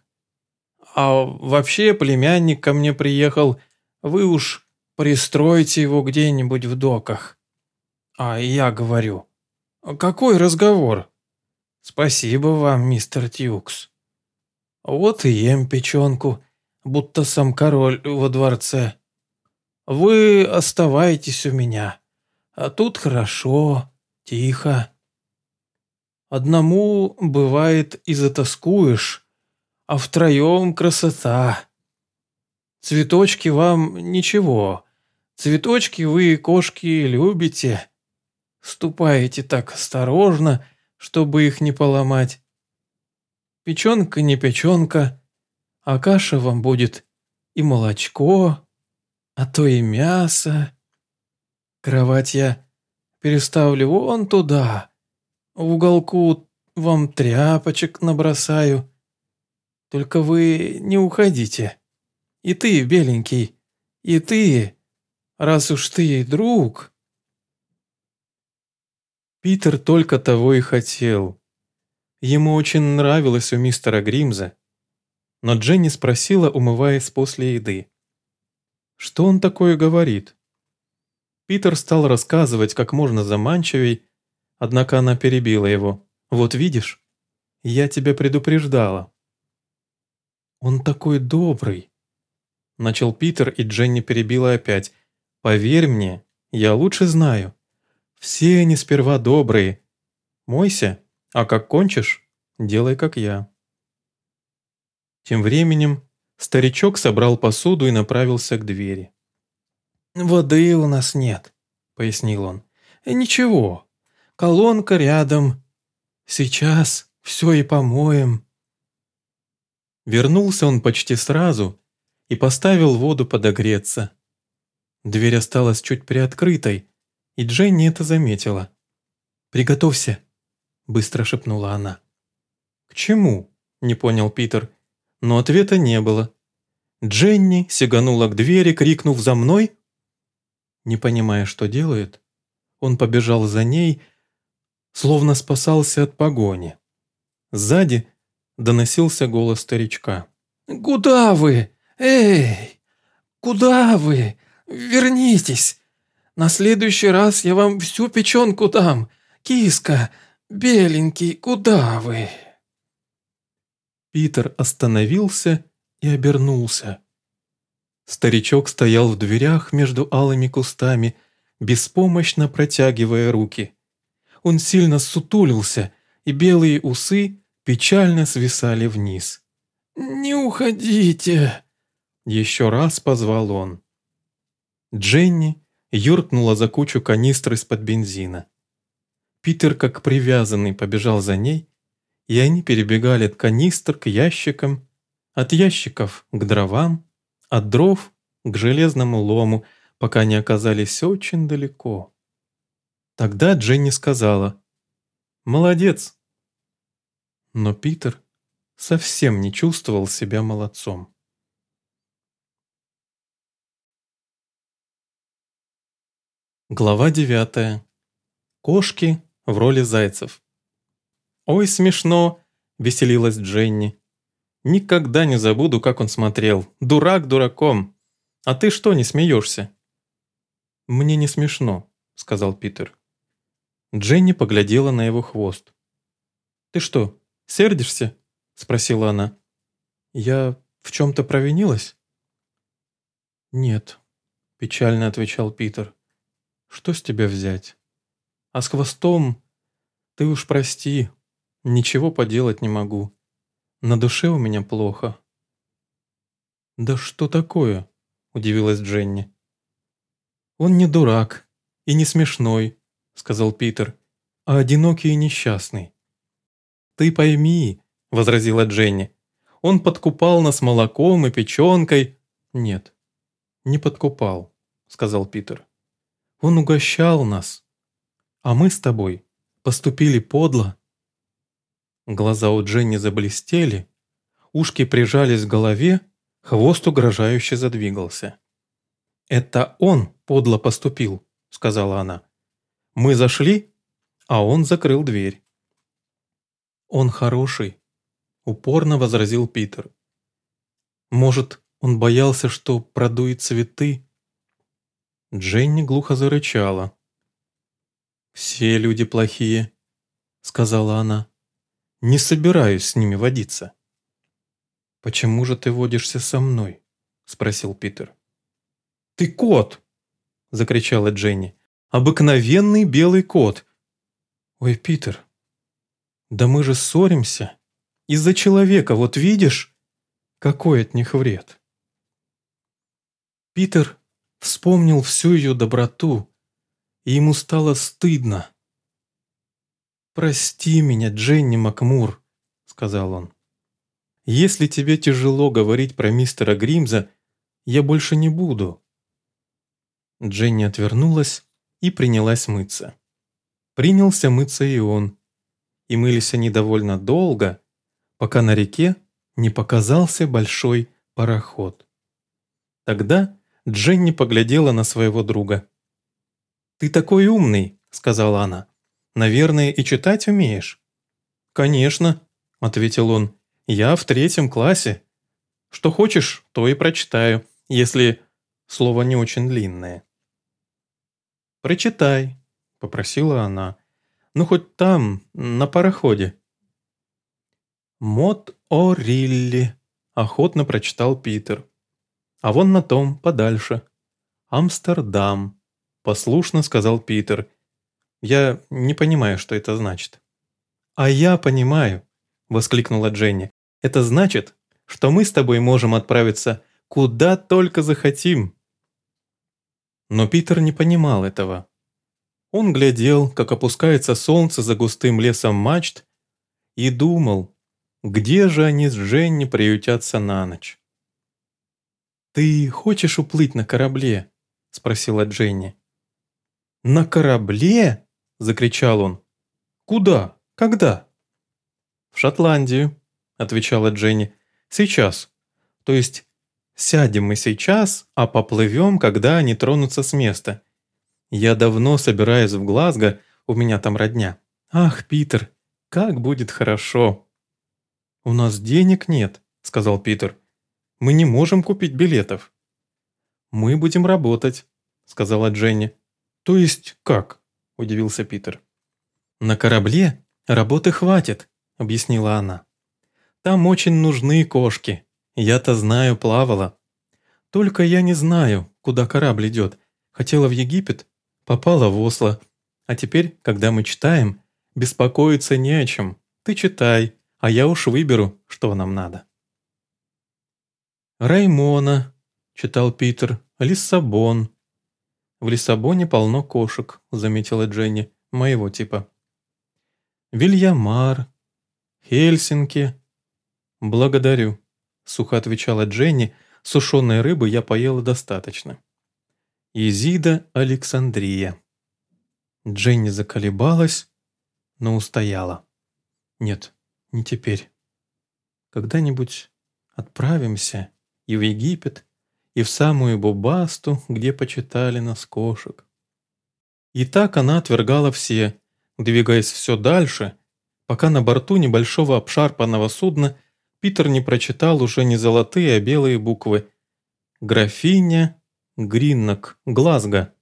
Speaker 1: а вообще племянник ко мне приехал, вы уж пристройте его где-нибудь в доках. А я говорю, какой разговор? Спасибо вам, мистер Тьюкс. Вот и ем печенку, будто сам король во дворце. Вы оставайтесь у меня, а тут хорошо, тихо. Одному, бывает, и затаскуешь, а втроем красота. Цветочки вам ничего. Цветочки вы, кошки, любите. Ступаете так осторожно, чтобы их не поломать.
Speaker 2: Печенка не печенка, а каша вам будет и молочко, а то и мясо. Кровать я переставлю вон туда, в уголку вам тряпочек набросаю. Только вы не уходите. И ты, беленький, и ты, раз уж ты друг.
Speaker 1: Питер только того и хотел. Ему очень нравилось у мистера Гримза, но Дженни спросила, умываясь после еды. Что он такое говорит? Питер стал рассказывать как можно заманчивей, однако она перебила его. «Вот видишь, я тебя предупреждала». «Он такой добрый», — начал Питер, и Дженни перебила опять. «Поверь мне, я лучше знаю. Все они сперва добрые. Мойся, а как кончишь, делай как я». Тем временем старичок собрал посуду и направился к двери.
Speaker 2: «Воды у нас нет», — пояснил он. «Ничего, колонка рядом. Сейчас все и помоем».
Speaker 1: Вернулся он почти сразу и поставил воду подогреться. Дверь осталась чуть приоткрытой, и Дженни это заметила. «Приготовься», — быстро шепнула она. «К чему?» — не понял Питер но ответа не было. Дженни сиганула к двери, крикнув «За мной!». Не понимая, что делает, он побежал за ней, словно спасался от погони. Сзади доносился голос старичка.
Speaker 2: «Куда вы? Эй! Куда вы? Вернитесь! На следующий раз я вам всю печенку дам! Киска, беленький, куда вы?»
Speaker 1: Питер остановился и обернулся. Старичок стоял в дверях между алыми кустами, беспомощно протягивая руки. Он сильно сутулился, и белые усы печально свисали вниз.
Speaker 2: «Не уходите!»
Speaker 1: Еще раз позвал он. Дженни юркнула за кучу канистр из-под бензина. Питер, как привязанный, побежал за ней, и они перебегали от канистр к ящикам, от ящиков к дровам, от дров к железному лому, пока не оказались очень далеко. Тогда Дженни сказала «Молодец!» Но Питер совсем не чувствовал себя молодцом. Глава девятая. Кошки в роли зайцев. «Ой, смешно!» – веселилась Дженни. «Никогда не забуду, как он смотрел. Дурак дураком. А ты что, не смеешься?» «Мне не смешно», – сказал Питер. Дженни поглядела на его хвост. «Ты что, сердишься?» – спросила она. «Я в чем-то провинилась?» «Нет», – печально отвечал Питер. «Что с тебя взять? А с хвостом ты уж прости, Ничего поделать не могу. На душе у меня плохо». «Да что такое?» – удивилась Дженни. «Он не дурак и не смешной», – сказал Питер, – «а одинокий и несчастный». «Ты пойми», – возразила Дженни, – «он подкупал нас молоком и печенкой». «Нет, не подкупал», – сказал Питер. «Он угощал нас, а мы с тобой поступили подло Глаза у Дженни заблестели, ушки прижались к голове, хвост угрожающе задвигался. «Это он подло поступил», — сказала она. «Мы зашли, а он закрыл дверь». «Он хороший», — упорно возразил Питер. «Может, он боялся, что продует цветы?» Дженни глухо зарычала. «Все люди плохие», — сказала она. Не собираюсь с ними водиться». «Почему же ты водишься со мной?» – спросил Питер. «Ты кот!» – закричала Дженни. «Обыкновенный белый кот!» «Ой, Питер, да мы же ссоримся. Из-за человека, вот видишь, какой от них вред!» Питер вспомнил всю ее доброту, и ему стало стыдно. «Прости меня, Дженни Макмур», — сказал он. Если тебе тяжело говорить про мистера Гримза, я больше не буду». Дженни отвернулась и принялась мыться. Принялся мыться и он. И мылись они довольно долго, пока на реке не показался большой пароход. Тогда Дженни поглядела на своего друга. «Ты такой умный», — сказала она. «Наверное, и читать умеешь?» «Конечно», — ответил он. «Я в третьем классе. Что хочешь, то и прочитаю, если слово не очень длинное». «Прочитай», — попросила она. «Ну, хоть там, на пароходе». «Мот Орилли», — охотно прочитал Питер. «А вон на том, подальше. Амстердам», — послушно сказал Питер. «Я не понимаю, что это значит». «А я понимаю», — воскликнула Дженни. «Это значит, что мы с тобой можем отправиться куда только захотим». Но Питер не понимал этого. Он глядел, как опускается солнце за густым лесом мачт, и думал, где же они с Женни приютятся на ночь. «Ты хочешь уплыть на корабле?» – спросила Дженни. «На корабле?» – закричал он. «Куда? Когда?» «В Шотландию», – отвечала Дженни. «Сейчас. То есть Сядем мы сейчас, а поплывем, когда они тронутся с места. Я давно собираюсь в Глазго, у меня там родня. Ах, Питер, как будет хорошо. У нас денег нет, сказал Питер. Мы не можем купить билетов. Мы будем работать, сказала Дженни. То есть как? Удивился Питер. На корабле работы хватит, объяснила она. Там очень нужны кошки. Я-то знаю, плавала. Только я не знаю, куда корабль идет. Хотела в Египет, попала в Осло. А теперь, когда мы читаем, беспокоиться не о чем. Ты читай, а я уж выберу, что нам надо. «Раймона», — читал Питер, — «Лиссабон». «В Лиссабоне полно кошек», — заметила Дженни, — «моего типа». «Вильямар», «Хельсинки». «Благодарю», — сухо отвечала Дженни, — «сушеной рыбы я поела достаточно». «Изида Александрия». Дженни заколебалась, но устояла. «Нет, не теперь. Когда-нибудь отправимся и в Египет, и в самую Бубасту, где почитали нас кошек». И так она отвергала все, двигаясь все дальше, пока на борту небольшого обшарпанного судна Питер не прочитал уже не золотые, а белые буквы. «Графиня Гриннок, Глазго».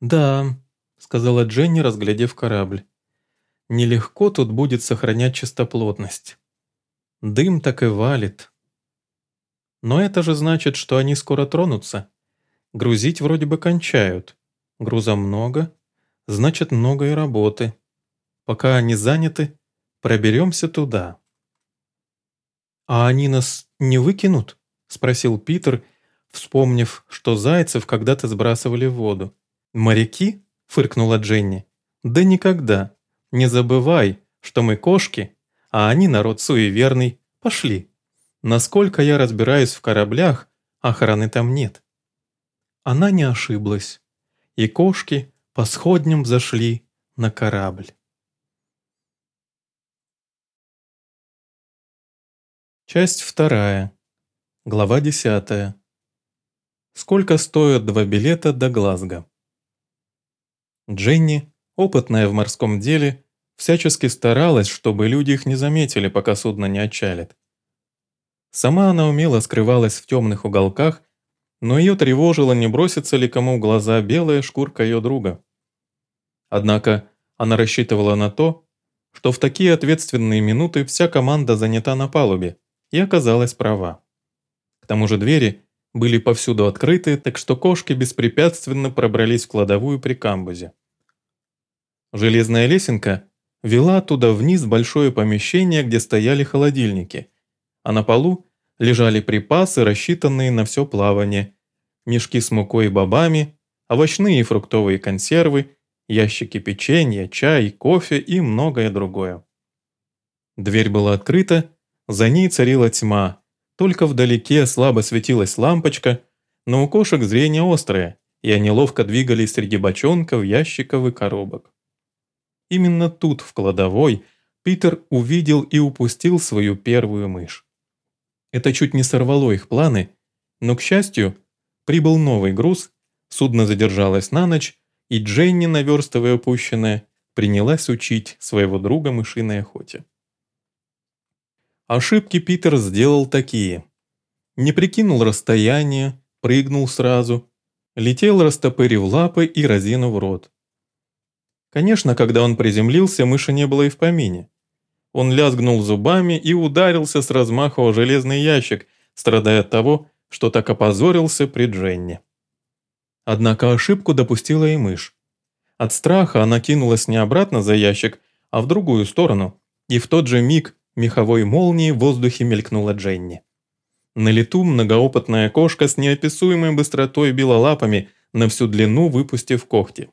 Speaker 1: «Да», — сказала Дженни, разглядев корабль. «Нелегко тут будет сохранять чистоплотность. Дым так и валит. Но это же значит, что они скоро тронутся. Грузить вроде бы кончают. Груза много, значит много и работы. Пока они заняты, проберемся туда». «А они нас не выкинут?» – спросил Питер, вспомнив, что зайцев когда-то сбрасывали в воду. «Моряки?» – фыркнула Дженни. «Да никогда. Не забывай, что мы кошки, а они народ суеверный. Пошли. Насколько я разбираюсь в кораблях, охраны там нет». Она не ошиблась, и кошки по сходням зашли на корабль. Часть вторая. Глава десятая. Сколько стоят два билета до Глазго? Дженни, опытная в морском деле, всячески старалась, чтобы люди их не заметили, пока судно не отчалит. Сама она умело скрывалась в темных уголках, но ее тревожило, не бросится ли кому в глаза белая шкурка ее друга. Однако она рассчитывала на то, что в такие ответственные минуты вся команда занята на палубе, и оказалась права. К тому же двери были повсюду открыты, так что кошки беспрепятственно пробрались в кладовую при камбузе. Железная лесенка вела оттуда вниз большое помещение, где стояли холодильники, а на полу лежали припасы, рассчитанные на все плавание, мешки с мукой и бобами, овощные и фруктовые консервы, ящики печенья, чай, кофе и многое другое. Дверь была открыта, За ней царила тьма, только вдалеке слабо светилась лампочка, но у кошек зрение острое, и они ловко двигались среди бочонков, ящиков и коробок. Именно тут, в кладовой, Питер увидел и упустил свою первую мышь. Это чуть не сорвало их планы, но, к счастью, прибыл новый груз, судно задержалось на ночь, и Дженни, наверстывая упущенное, принялась учить своего друга мышиной охоте. Ошибки Питер сделал такие. Не прикинул расстояние, прыгнул сразу, летел, растопырив лапы и разинув рот. Конечно, когда он приземлился, мыши не было и в помине. Он лязгнул зубами и ударился с размаха о железный ящик, страдая от того, что так опозорился при Дженни. Однако ошибку допустила и мышь. От страха она кинулась не обратно за ящик, а в другую сторону, и в тот же миг меховой молнией в воздухе мелькнула Дженни. На лету многоопытная кошка с неописуемой быстротой била лапами на всю длину, выпустив когти.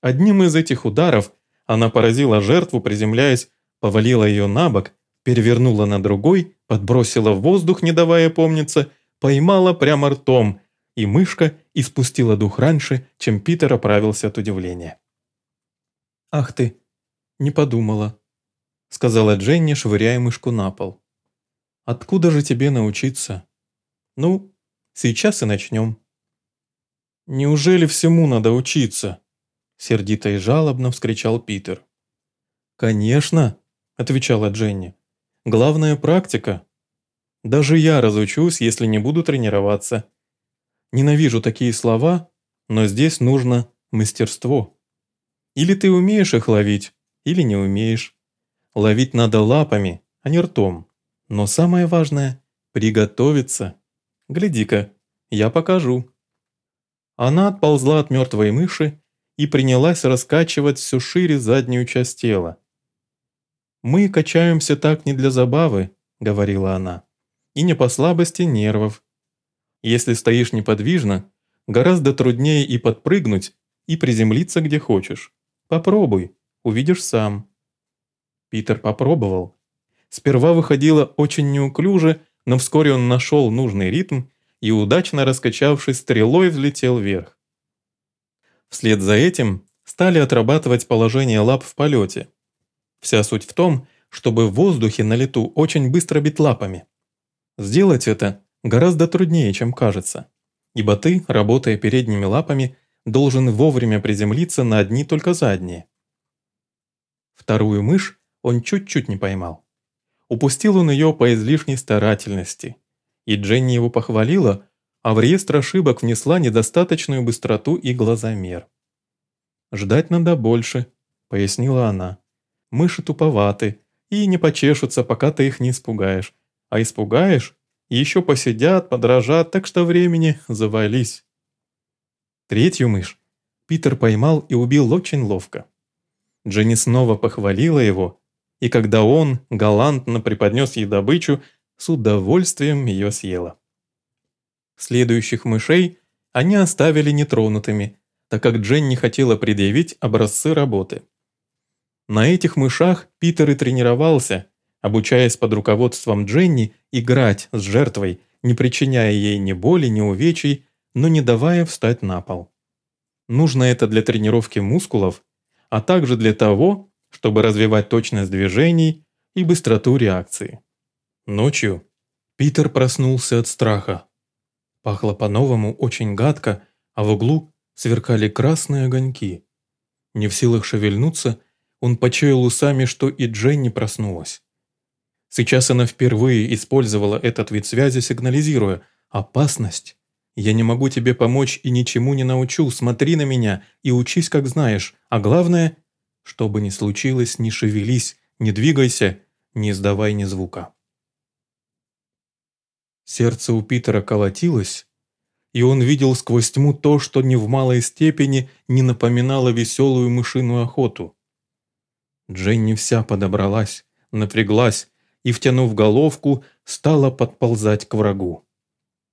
Speaker 1: Одним из этих ударов она поразила жертву, приземляясь, повалила ее на бок, перевернула на другой, подбросила в воздух, не давая помниться, поймала прямо ртом, и мышка испустила дух раньше, чем Питер оправился от удивления. «Ах ты, не подумала», — сказала Дженни, швыряя мышку на пол. Откуда же тебе научиться? Ну, сейчас и начнем. Неужели всему надо учиться? Сердито и жалобно вскричал Питер. Конечно, отвечала Дженни. Главная практика. Даже я разучусь, если не буду тренироваться. Ненавижу такие слова, но здесь нужно мастерство. Или ты умеешь их ловить, или не умеешь. Ловить надо лапами, а не ртом. Но самое важное – приготовиться. Гляди-ка, я покажу. Она отползла от мертвой мыши и принялась раскачивать все шире заднюю часть тела. «Мы качаемся так не для забавы», – говорила она, – «и не по слабости нервов. Если стоишь неподвижно, гораздо труднее и подпрыгнуть, и приземлиться где хочешь. Попробуй, увидишь сам». Питер попробовал Сперва выходило очень неуклюже, но вскоре он нашел нужный ритм и, удачно раскачавшись стрелой, взлетел вверх. Вслед за этим стали отрабатывать положение лап в полете. Вся суть в том, чтобы в воздухе на лету очень быстро бить лапами. Сделать это гораздо труднее, чем кажется, ибо ты, работая передними лапами, должен вовремя приземлиться на одни только задние. Вторую мышь он чуть-чуть не поймал. Упустил он ее по излишней старательности. И Дженни его похвалила, а в реестр ошибок внесла недостаточную быстроту и глазомер. «Ждать надо больше», — пояснила она. «Мыши туповаты и не почешутся, пока ты их не испугаешь. А испугаешь, еще посидят, подражат, так что времени завались». Третью мышь Питер поймал и убил очень ловко. Дженни снова похвалила его, и когда он галантно преподнес ей добычу, с удовольствием ее съела. Следующих мышей они оставили нетронутыми, так как Джен не хотела предъявить образцы работы. На этих мышах Питер и тренировался, обучаясь под руководством Дженни играть с жертвой, не причиняя ей ни боли, ни увечий, но не давая встать на пол. Нужно это для тренировки мускулов, а также для того, чтобы развивать точность движений и быстроту реакции. Ночью Питер проснулся от страха. Пахло по-новому очень гадко, а в углу сверкали красные огоньки. Не в силах шевельнуться, он почуял усами, что и Дженни проснулась. Сейчас она впервые использовала этот вид связи, сигнализируя «Опасность! Я не могу тебе помочь и ничему не научу, смотри на меня и учись, как знаешь, а главное, что бы ни случилось, не шевелись, не двигайся, не издавай ни звука. Сердце у Питера колотилось, и он видел сквозь тьму то, что ни в малой степени не напоминало веселую мышиную охоту. Дженни вся подобралась, напряглась и, втянув головку, стала подползать к врагу.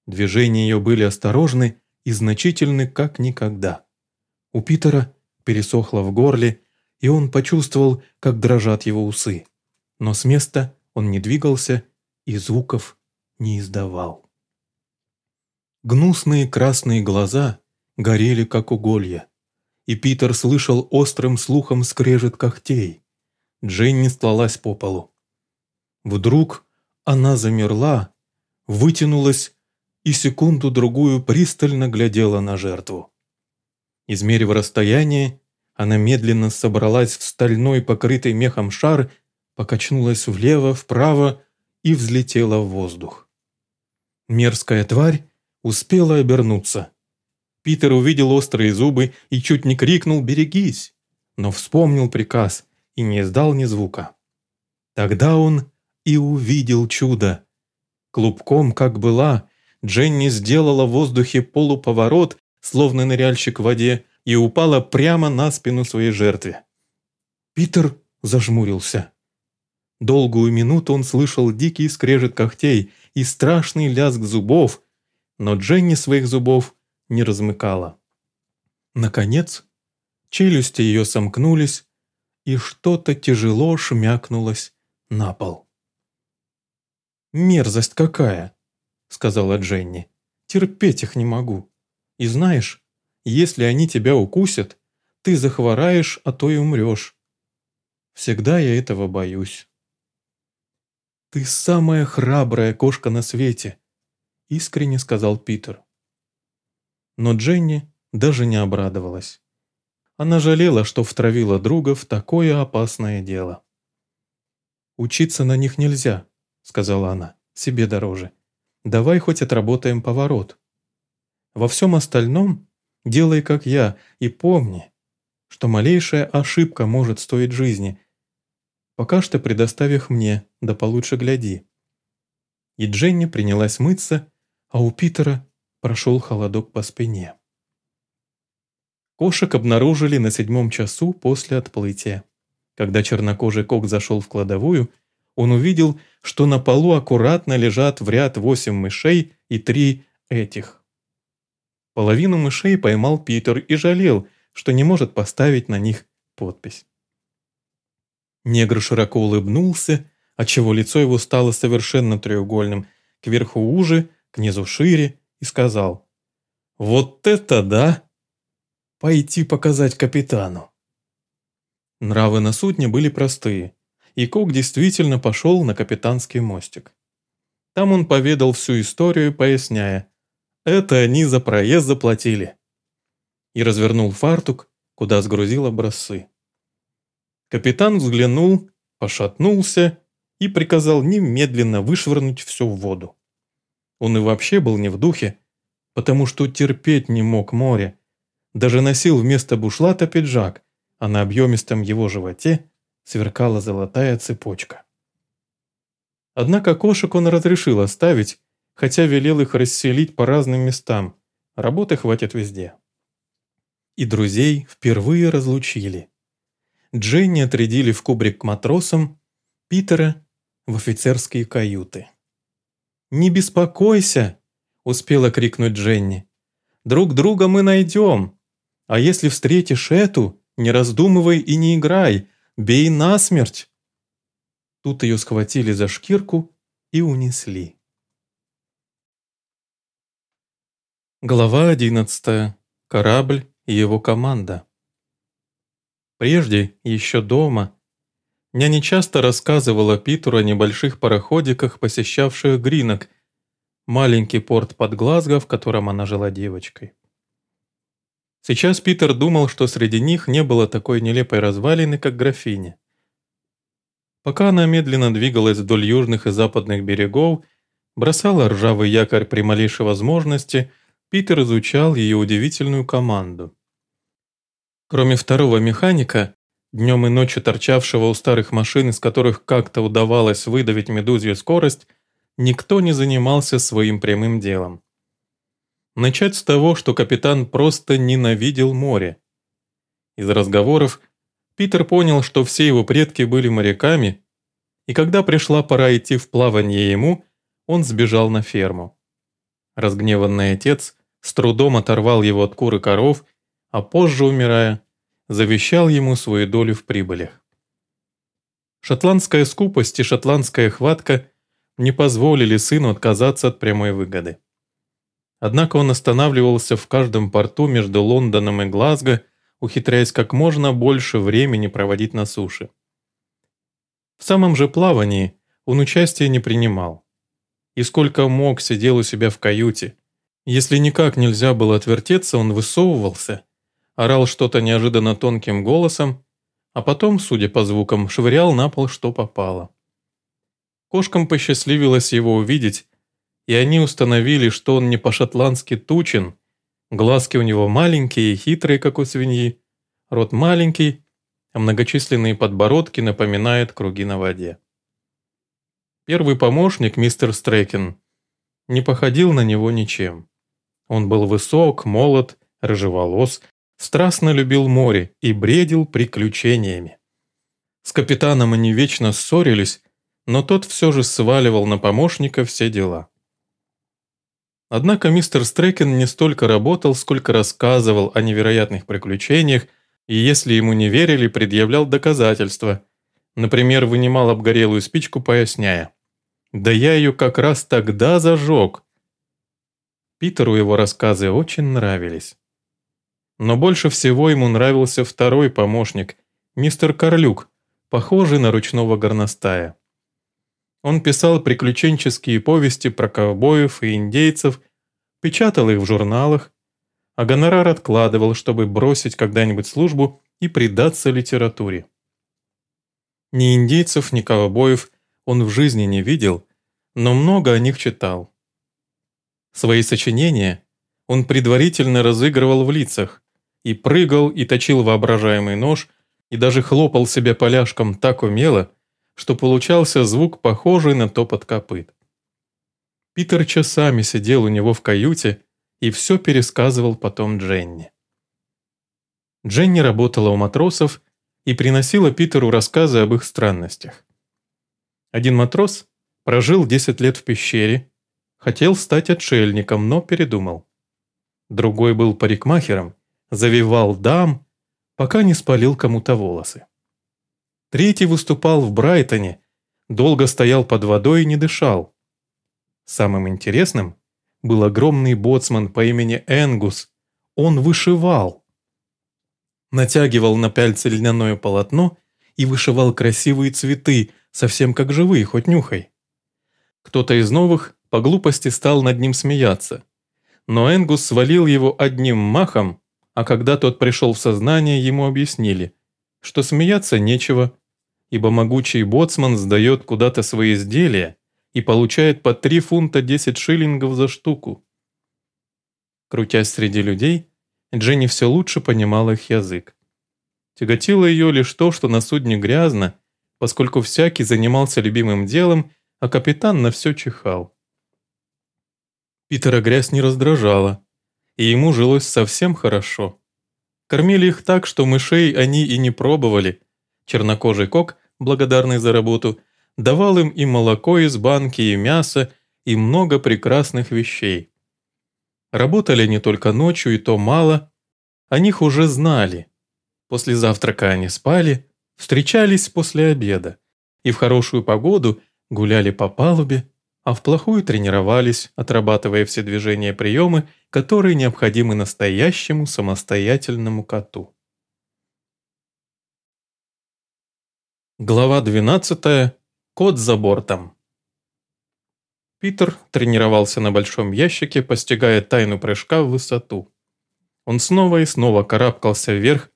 Speaker 1: Движения ее были осторожны и значительны, как никогда. У Питера пересохло в горле, и он почувствовал, как дрожат его усы. Но с места он не двигался и звуков не издавал. Гнусные красные глаза горели, как уголья, и Питер слышал острым слухом скрежет когтей. Дженни стлалась по полу. Вдруг она замерла, вытянулась и секунду-другую пристально глядела на жертву. Измерив расстояние, она медленно собралась в стальной покрытый мехом шар, покачнулась влево, вправо и взлетела в воздух. Мерзкая тварь успела обернуться. Питер увидел острые зубы и чуть не крикнул «Берегись!», но вспомнил приказ и не издал ни звука. Тогда он и увидел чудо. Клубком, как была, Дженни сделала в воздухе полуповорот, словно ныряльщик в воде, и упала прямо на спину своей жертве. Питер зажмурился. Долгую минуту он слышал дикий скрежет когтей и страшный лязг зубов, но Дженни своих зубов не размыкала. Наконец, челюсти ее сомкнулись, и что-то тяжело шмякнулось на пол. «Мерзость какая!» — сказала Дженни. «Терпеть их не могу. И знаешь, если они тебя укусят, ты захвораешь, а то и умрешь. Всегда я этого боюсь». «Ты самая храбрая кошка на свете», — искренне сказал Питер. Но Дженни даже не обрадовалась. Она жалела, что втравила друга в такое опасное дело. «Учиться на них нельзя», — сказала она, — «себе дороже. Давай хоть отработаем поворот. Во всем остальном делай как я и помни, что малейшая ошибка может стоить жизни. Пока что предоставь их мне, да получше гляди». И Дженни принялась мыться, а у Питера прошел холодок по спине. Кошек обнаружили на седьмом часу после отплытия. Когда чернокожий кок зашел в кладовую, он увидел, что на полу аккуратно лежат в ряд восемь мышей и три этих. Половину мышей поймал Питер и жалел, что не может поставить на них подпись. Негр широко улыбнулся, отчего лицо его стало совершенно треугольным, кверху уже, к низу шире, и сказал «Вот это да! Пойти показать капитану!» Нравы на судне были простые, и Кок действительно пошел на капитанский мостик. Там он поведал всю историю, поясняя «Это они за проезд заплатили!» и развернул фартук, куда сгрузил образцы. Капитан взглянул, пошатнулся и приказал немедленно вышвырнуть все в воду. Он и вообще был не в духе, потому что терпеть не мог море. Даже носил вместо бушлата пиджак, а на объемистом его животе сверкала золотая цепочка. Однако кошек он разрешил оставить, хотя велел их расселить по разным местам, работы хватит везде. И друзей впервые разлучили. Дженни отрядили в кубрик к матросам, Питера – в офицерские каюты. «Не беспокойся!» – успела крикнуть Дженни. «Друг друга мы найдем. А если встретишь эту, не раздумывай и не играй, бей насмерть!» Тут ее схватили за шкирку и унесли. Глава одиннадцатая. Корабль и его команда. Прежде, еще дома, Няня часто рассказывала Питеру о небольших пароходиках, посещавших Гринок, маленький порт под Глазго, в котором она жила девочкой. Сейчас Питер думал, что среди них не было такой нелепой развалины, как графиня. Пока она медленно двигалась вдоль южных и западных берегов, бросала ржавый якорь при малейшей возможности, Питер изучал ее удивительную команду. Кроме второго механика, днем и ночью торчавшего у старых машин, из которых как-то удавалось выдавить медузью скорость, никто не занимался своим прямым делом. Начать с того, что капитан просто ненавидел море. Из разговоров Питер понял, что все его предки были моряками, и когда пришла пора идти в плавание ему, он сбежал на ферму. Разгневанный отец с трудом оторвал его от куры коров, а позже, умирая, завещал ему свою долю в прибылях. Шотландская скупость и шотландская хватка не позволили сыну отказаться от прямой выгоды. Однако он останавливался в каждом порту между Лондоном и Глазго, ухитряясь как можно больше времени проводить на суше. В самом же плавании он участия не принимал. И сколько мог сидел у себя в каюте. Если никак нельзя было отвертеться, он высовывался, орал что-то неожиданно тонким голосом, а потом, судя по звукам, швырял на пол, что попало. Кошкам посчастливилось его увидеть, и они установили, что он не по-шотландски тучен, глазки у него маленькие и хитрые, как у свиньи, рот маленький, а многочисленные подбородки напоминают круги на воде. Первый помощник, мистер Стрекин, не походил на него ничем. Он был высок, молод, рыжеволос, страстно любил море и бредил приключениями. С капитаном они вечно ссорились, но тот все же сваливал на помощника все дела. Однако мистер Стрекин не столько работал, сколько рассказывал о невероятных приключениях, и если ему не верили, предъявлял доказательства. Например, вынимал обгорелую спичку, поясняя. «Да я ее как раз тогда зажег». Питеру его рассказы очень нравились. Но больше всего ему нравился второй помощник, мистер Карлюк, похожий на ручного горностая. Он писал приключенческие повести про ковбоев и индейцев, печатал их в журналах, а гонорар откладывал, чтобы бросить когда-нибудь службу и предаться литературе. Ни индейцев, ни ковбоев он в жизни не видел, но много о них читал. Свои сочинения он предварительно разыгрывал в лицах, и прыгал, и точил воображаемый нож, и даже хлопал себя поляшком так умело, что получался звук, похожий на топот копыт. Питер часами сидел у него в каюте и все пересказывал потом Дженни. Дженни работала у матросов и приносила Питеру рассказы об их странностях. Один матрос прожил 10 лет в пещере, хотел стать отшельником, но передумал. Другой был парикмахером, завивал дам, пока не спалил кому-то волосы. Третий выступал в Брайтоне, долго стоял под водой и не дышал. Самым интересным был огромный боцман по имени Энгус. Он вышивал. Натягивал на пяльце льняное полотно и вышивал красивые цветы, совсем как живые, хоть нюхай. Кто-то из новых по глупости стал над ним смеяться. Но Энгус свалил его одним махом, а когда тот пришел в сознание, ему объяснили, что смеяться нечего, ибо могучий боцман сдает куда-то свои изделия и получает по 3 фунта 10 шиллингов за штуку. Крутясь среди людей, Дженни все лучше понимала их язык. Тяготило ее лишь то, что на судне грязно, поскольку всякий занимался любимым делом, а капитан на все чихал. Питера грязь не раздражала, и ему жилось совсем хорошо. Кормили их так, что мышей они и не пробовали. Чернокожий кок, благодарный за работу, давал им и молоко из банки, и мясо, и много прекрасных вещей. Работали они только ночью, и то мало. О них уже знали. После завтрака они спали, встречались после обеда. И в хорошую погоду гуляли по палубе, а в плохую тренировались, отрабатывая все движения приемы, которые необходимы настоящему самостоятельному коту. Глава 12. Кот за бортом. Питер тренировался на большом ящике, постигая тайну прыжка в высоту. Он снова и снова карабкался вверх,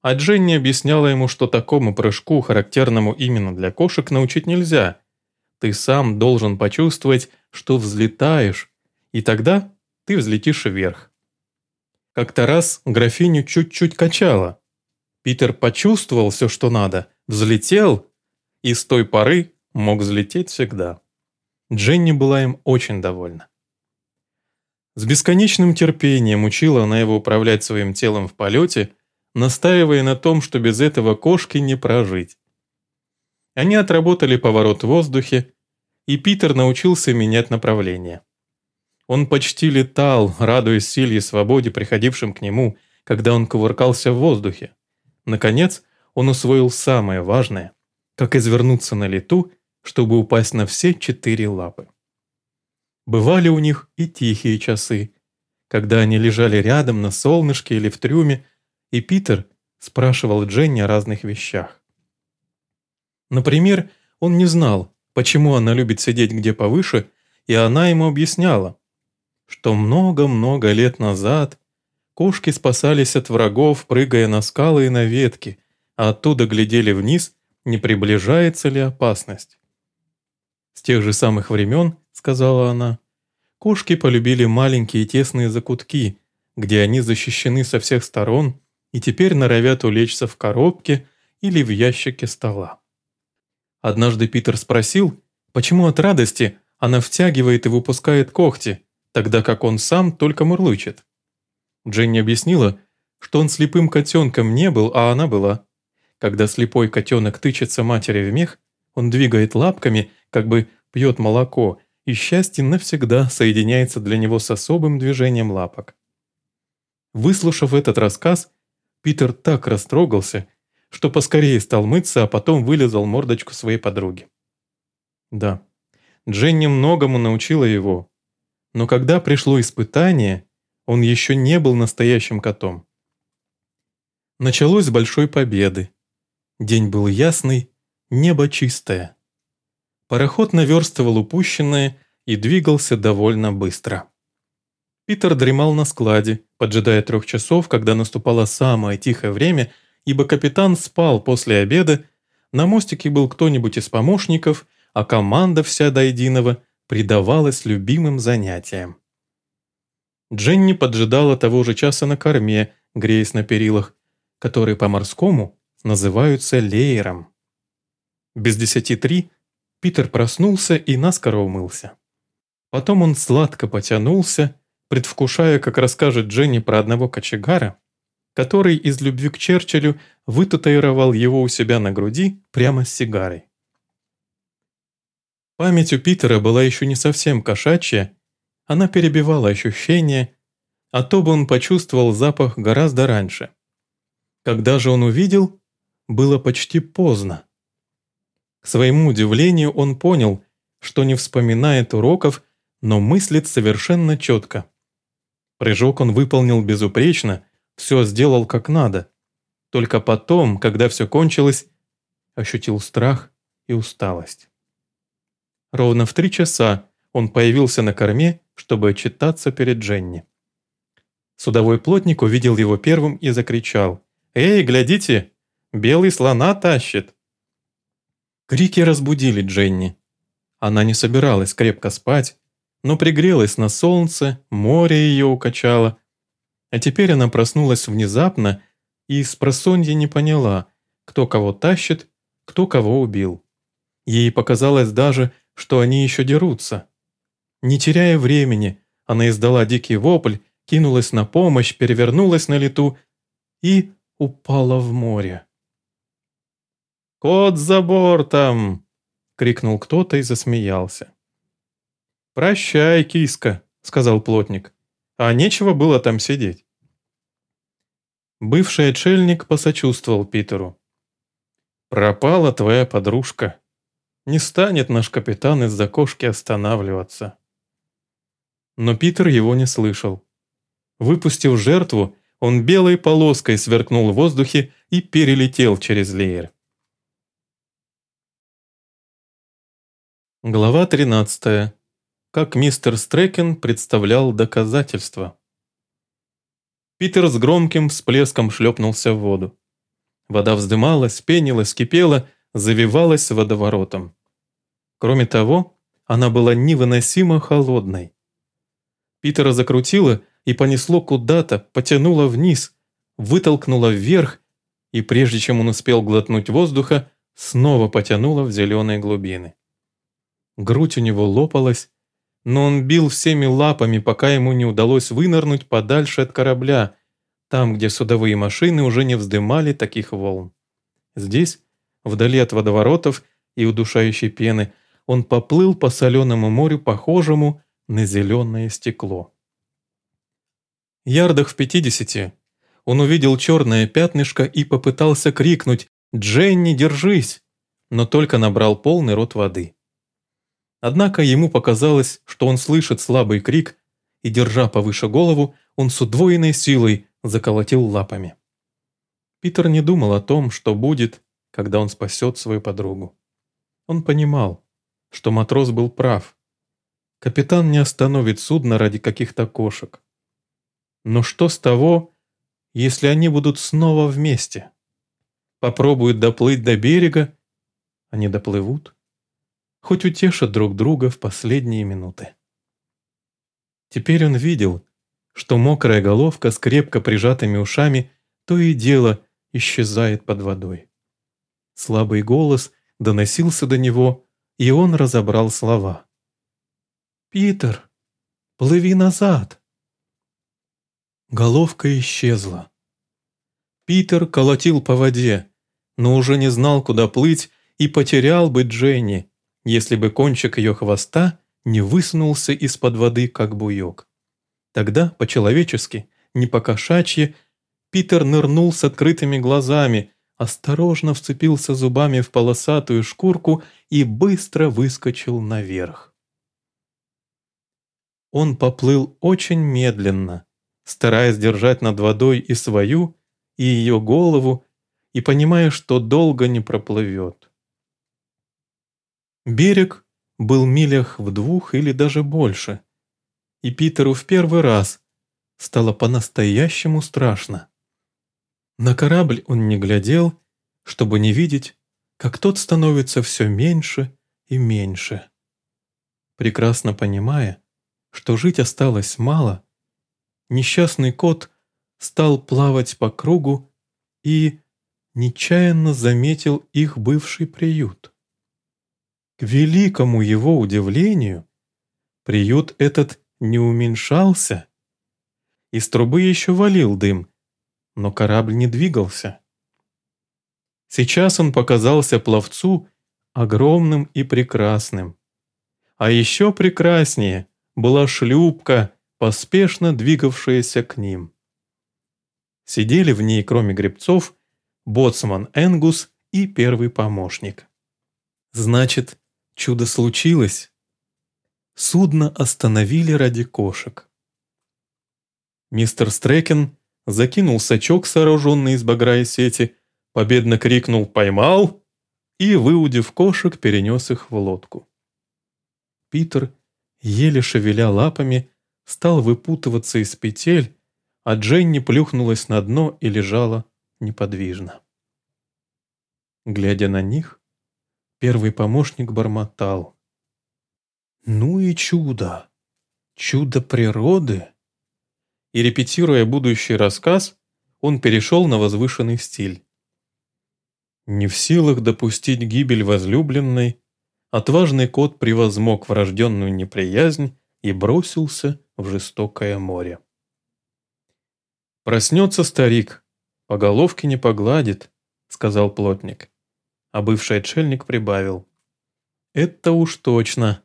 Speaker 1: а Дженни объясняла ему, что такому прыжку, характерному именно для кошек, научить нельзя. Ты сам должен почувствовать, что взлетаешь, и тогда ты взлетишь вверх. Как-то раз графиню чуть-чуть качало. Питер почувствовал все, что надо, взлетел, и с той поры мог взлететь всегда. Дженни была им очень довольна. С бесконечным терпением учила она его управлять своим телом в полете, настаивая на том, что без этого кошки не прожить. Они отработали поворот в воздухе, и Питер научился менять направление. Он почти летал, радуясь силе и свободе, приходившим к нему, когда он кувыркался в воздухе. Наконец, он усвоил самое важное как извернуться на лету, чтобы упасть на все четыре лапы. Бывали у них и тихие часы, когда они лежали рядом на солнышке или в трюме, и Питер спрашивал Дженни о разных вещах. Например, он не знал, почему она любит сидеть где повыше, и она ему объясняла, что много-много лет назад кошки спасались от врагов, прыгая на скалы и на ветки, а оттуда глядели вниз, не приближается ли опасность. С тех же самых времен, сказала она, кошки полюбили маленькие тесные закутки, где они защищены со всех сторон и теперь норовят улечься в коробке или в ящике стола. Однажды Питер спросил, почему от радости она втягивает и выпускает когти, тогда как он сам только мурлычет. Дженни объяснила, что он слепым котенком не был, а она была. Когда слепой котенок тычется матери в мех, он двигает лапками, как бы пьет молоко, и счастье навсегда соединяется для него с особым движением лапок. Выслушав этот рассказ, Питер так растрогался, что поскорее стал мыться, а потом вылезал мордочку своей подруги. Да, Дженни многому научила его, но когда пришло испытание, он еще не был настоящим котом. Началось с большой победы. День был ясный, небо чистое. Пароход наверстывал упущенное и двигался довольно быстро. Питер дремал на складе, поджидая трех часов, когда наступало самое тихое время – ибо капитан спал после обеда, на мостике был кто-нибудь из помощников, а команда вся до единого предавалась любимым занятиям. Дженни поджидала того же часа на корме, греясь на перилах, которые по-морскому называются леером. Без десяти три Питер проснулся и наскоро умылся. Потом он сладко потянулся, предвкушая, как расскажет Дженни про одного кочегара, который из любви к Черчиллю вытатуировал его у себя на груди прямо с сигарой. Память у Питера была еще не совсем кошачья, она перебивала ощущения, а то бы он почувствовал запах гораздо раньше. Когда же он увидел, было почти поздно. К своему удивлению он понял, что не вспоминает уроков, но мыслит совершенно четко. Прыжок он выполнил безупречно, все сделал как надо. Только потом, когда все кончилось, ощутил страх и усталость. Ровно в три часа он появился на корме, чтобы отчитаться перед Дженни. Судовой плотник увидел его первым и закричал. «Эй, глядите! Белый слона тащит!» Крики разбудили Дженни. Она не собиралась крепко спать, но пригрелась на солнце, море ее укачало, а теперь она проснулась внезапно и с просонья не поняла, кто кого тащит, кто кого убил. Ей показалось даже, что они еще дерутся. Не теряя времени, она издала дикий вопль, кинулась на помощь, перевернулась на лету и упала в море. «Кот за бортом!» — крикнул кто-то и засмеялся. «Прощай, киска», — сказал плотник. «А нечего было там сидеть». Бывший отшельник посочувствовал Питеру. «Пропала твоя подружка. Не станет наш капитан из-за кошки останавливаться». Но Питер его не слышал. Выпустив жертву, он белой полоской сверкнул в воздухе и перелетел через леер. Глава 13. Как мистер Стрекен представлял доказательства. Питер с громким всплеском шлепнулся в воду. Вода вздымалась, пенилась, кипела, завивалась водоворотом. Кроме того, она была невыносимо холодной. Питера закрутило и понесло куда-то, потянуло вниз, вытолкнуло вверх, и прежде чем он успел глотнуть воздуха, снова потянуло в зеленые глубины. Грудь у него лопалась, но он бил всеми лапами, пока ему не удалось вынырнуть подальше от корабля, там, где судовые машины уже не вздымали таких волн. Здесь, вдали от водоворотов и удушающей пены, он поплыл по соленому морю, похожему на зеленое стекло. Ярдах в пятидесяти он увидел черное пятнышко и попытался крикнуть «Дженни, держись!», но только набрал полный рот воды. Однако ему показалось, что он слышит слабый крик, и, держа повыше голову, он с удвоенной силой заколотил лапами. Питер не думал о том, что будет, когда он спасет свою подругу. Он понимал, что матрос был прав. Капитан не остановит судно ради каких-то кошек. Но что с того, если они будут снова вместе? Попробуют доплыть до берега, они доплывут. Хоть утешат друг друга в последние минуты. Теперь он видел, что мокрая головка с крепко прижатыми ушами то и дело исчезает под водой. Слабый голос доносился до него, и он разобрал слова. «Питер, плыви назад!» Головка исчезла. Питер колотил по воде, но уже не знал, куда плыть, и потерял бы Дженни, если бы кончик ее хвоста не высунулся из-под воды, как буек. Тогда, по-человечески, не по-кошачьи, Питер нырнул с открытыми глазами, осторожно вцепился зубами в полосатую шкурку и быстро выскочил наверх. Он поплыл очень медленно, стараясь держать над водой и свою, и ее голову, и понимая, что долго не проплывет. Берег был милях в двух или даже больше, и Питеру в первый раз стало по-настоящему страшно. На корабль он не глядел, чтобы не видеть, как тот становится все меньше и меньше. Прекрасно понимая, что жить осталось мало, несчастный кот стал плавать по кругу и нечаянно заметил их бывший приют. К великому его удивлению, приют этот не уменьшался. Из трубы еще валил дым, но корабль не двигался. Сейчас он показался пловцу огромным и прекрасным. А еще прекраснее была шлюпка, поспешно двигавшаяся к ним. Сидели в ней, кроме гребцов, боцман Энгус и первый помощник. Значит, чудо случилось. Судно остановили ради кошек. Мистер Стрекен закинул сачок, сооруженный из багра и сети, победно крикнул «Поймал!» и, выудив кошек, перенес их в лодку. Питер, еле шевеля лапами, стал выпутываться из петель, а Дженни плюхнулась на дно и лежала неподвижно. Глядя на них, первый помощник бормотал. «Ну и чудо! Чудо природы!» И, репетируя будущий рассказ, он перешел на возвышенный стиль. Не в силах допустить гибель возлюбленной, отважный кот превозмог врожденную неприязнь и бросился в жестокое море. «Проснется старик, по головке не погладит», — сказал плотник. А бывший отшельник прибавил. «Это уж точно.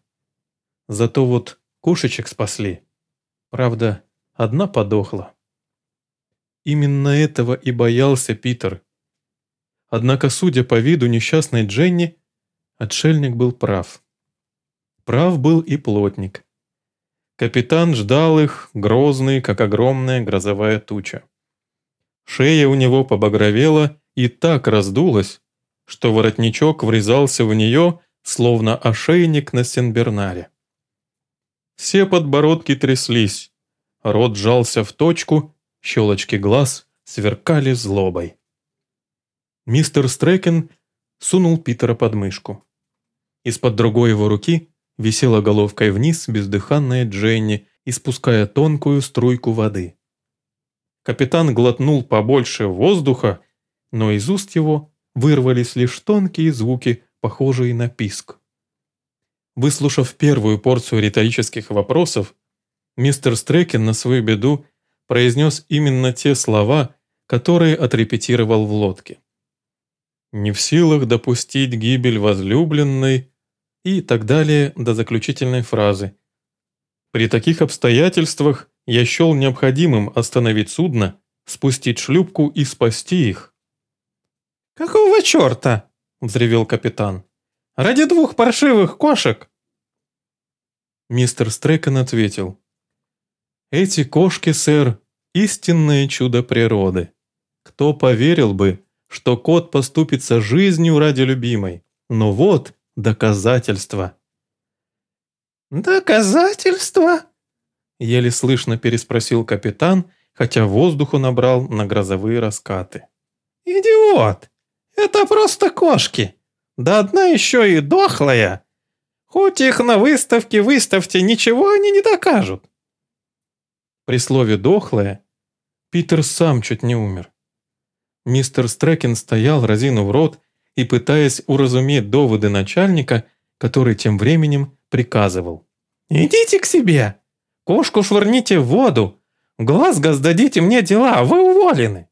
Speaker 1: Зато вот кошечек спасли. Правда, одна подохла». Именно этого и боялся Питер. Однако, судя по виду несчастной Дженни, отшельник был прав. Прав был и плотник. Капитан ждал их, грозный, как огромная грозовая туча. Шея у него побагровела и так раздулась, что воротничок врезался в нее, словно ошейник на Сенбернаре. Все подбородки тряслись, рот сжался в точку, щелочки глаз сверкали злобой. Мистер Стрекен сунул Питера под мышку. Из-под другой его руки висела головкой вниз бездыханная Дженни, испуская тонкую струйку воды. Капитан глотнул побольше воздуха, но из уст его вырвались лишь тонкие звуки, похожие на писк. Выслушав первую порцию риторических вопросов, мистер Стрекин на свою беду произнес именно те слова, которые отрепетировал в лодке. «Не в силах допустить гибель возлюбленной» и так далее до заключительной фразы. При таких обстоятельствах я счел необходимым остановить судно, спустить шлюпку и спасти их.
Speaker 2: «Какого черта?»
Speaker 1: – взревел капитан. «Ради двух паршивых кошек!» Мистер Стрейкен ответил. «Эти кошки, сэр, истинное чудо природы. Кто поверил бы, что кот поступится жизнью ради любимой? Но вот доказательства».
Speaker 2: «Доказательства?»
Speaker 1: Еле слышно переспросил капитан, хотя воздуху набрал на грозовые раскаты.
Speaker 2: «Идиот! Это просто кошки! Да одна еще и дохлая! Хоть их на выставке выставьте, ничего они не докажут!»
Speaker 1: При слове «дохлая» Питер сам чуть не умер. Мистер Стрекин стоял, разинув рот, и пытаясь уразуметь доводы начальника, который тем временем приказывал.
Speaker 2: «Идите к себе! Кошку швырните в воду! Глаз дадите мне дела, вы уволены!»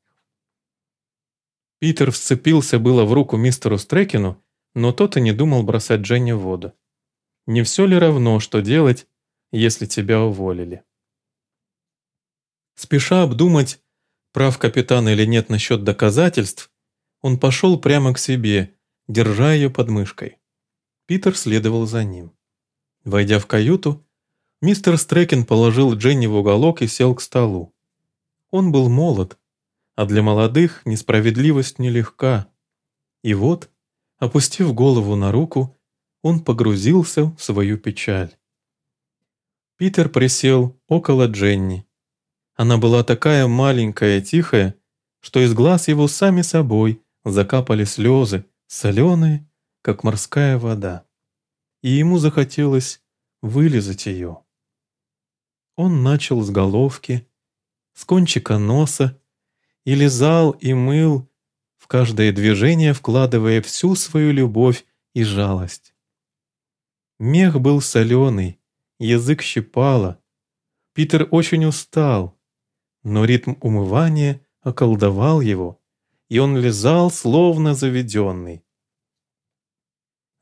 Speaker 1: Питер вцепился было в руку мистеру Стрекину, но тот и не думал бросать Дженни в воду. Не все ли равно, что делать, если тебя уволили? Спеша обдумать, прав капитан или нет насчет доказательств, он пошел прямо к себе, держа ее под мышкой. Питер следовал за ним. Войдя в каюту, мистер Стрекин положил Дженни в уголок и сел к столу. Он был молод, а для молодых несправедливость нелегка. И вот, опустив голову на руку, он погрузился в свою печаль. Питер присел около Дженни. Она была такая маленькая и тихая, что из глаз его сами собой закапали слезы, соленые, как морская вода. И ему захотелось вылезать ее. Он начал с головки, с кончика носа и лизал и мыл, в каждое движение вкладывая всю свою любовь и жалость. Мех был соленый, язык щипало. Питер очень устал, но ритм умывания околдовал его, и он лизал, словно заведенный.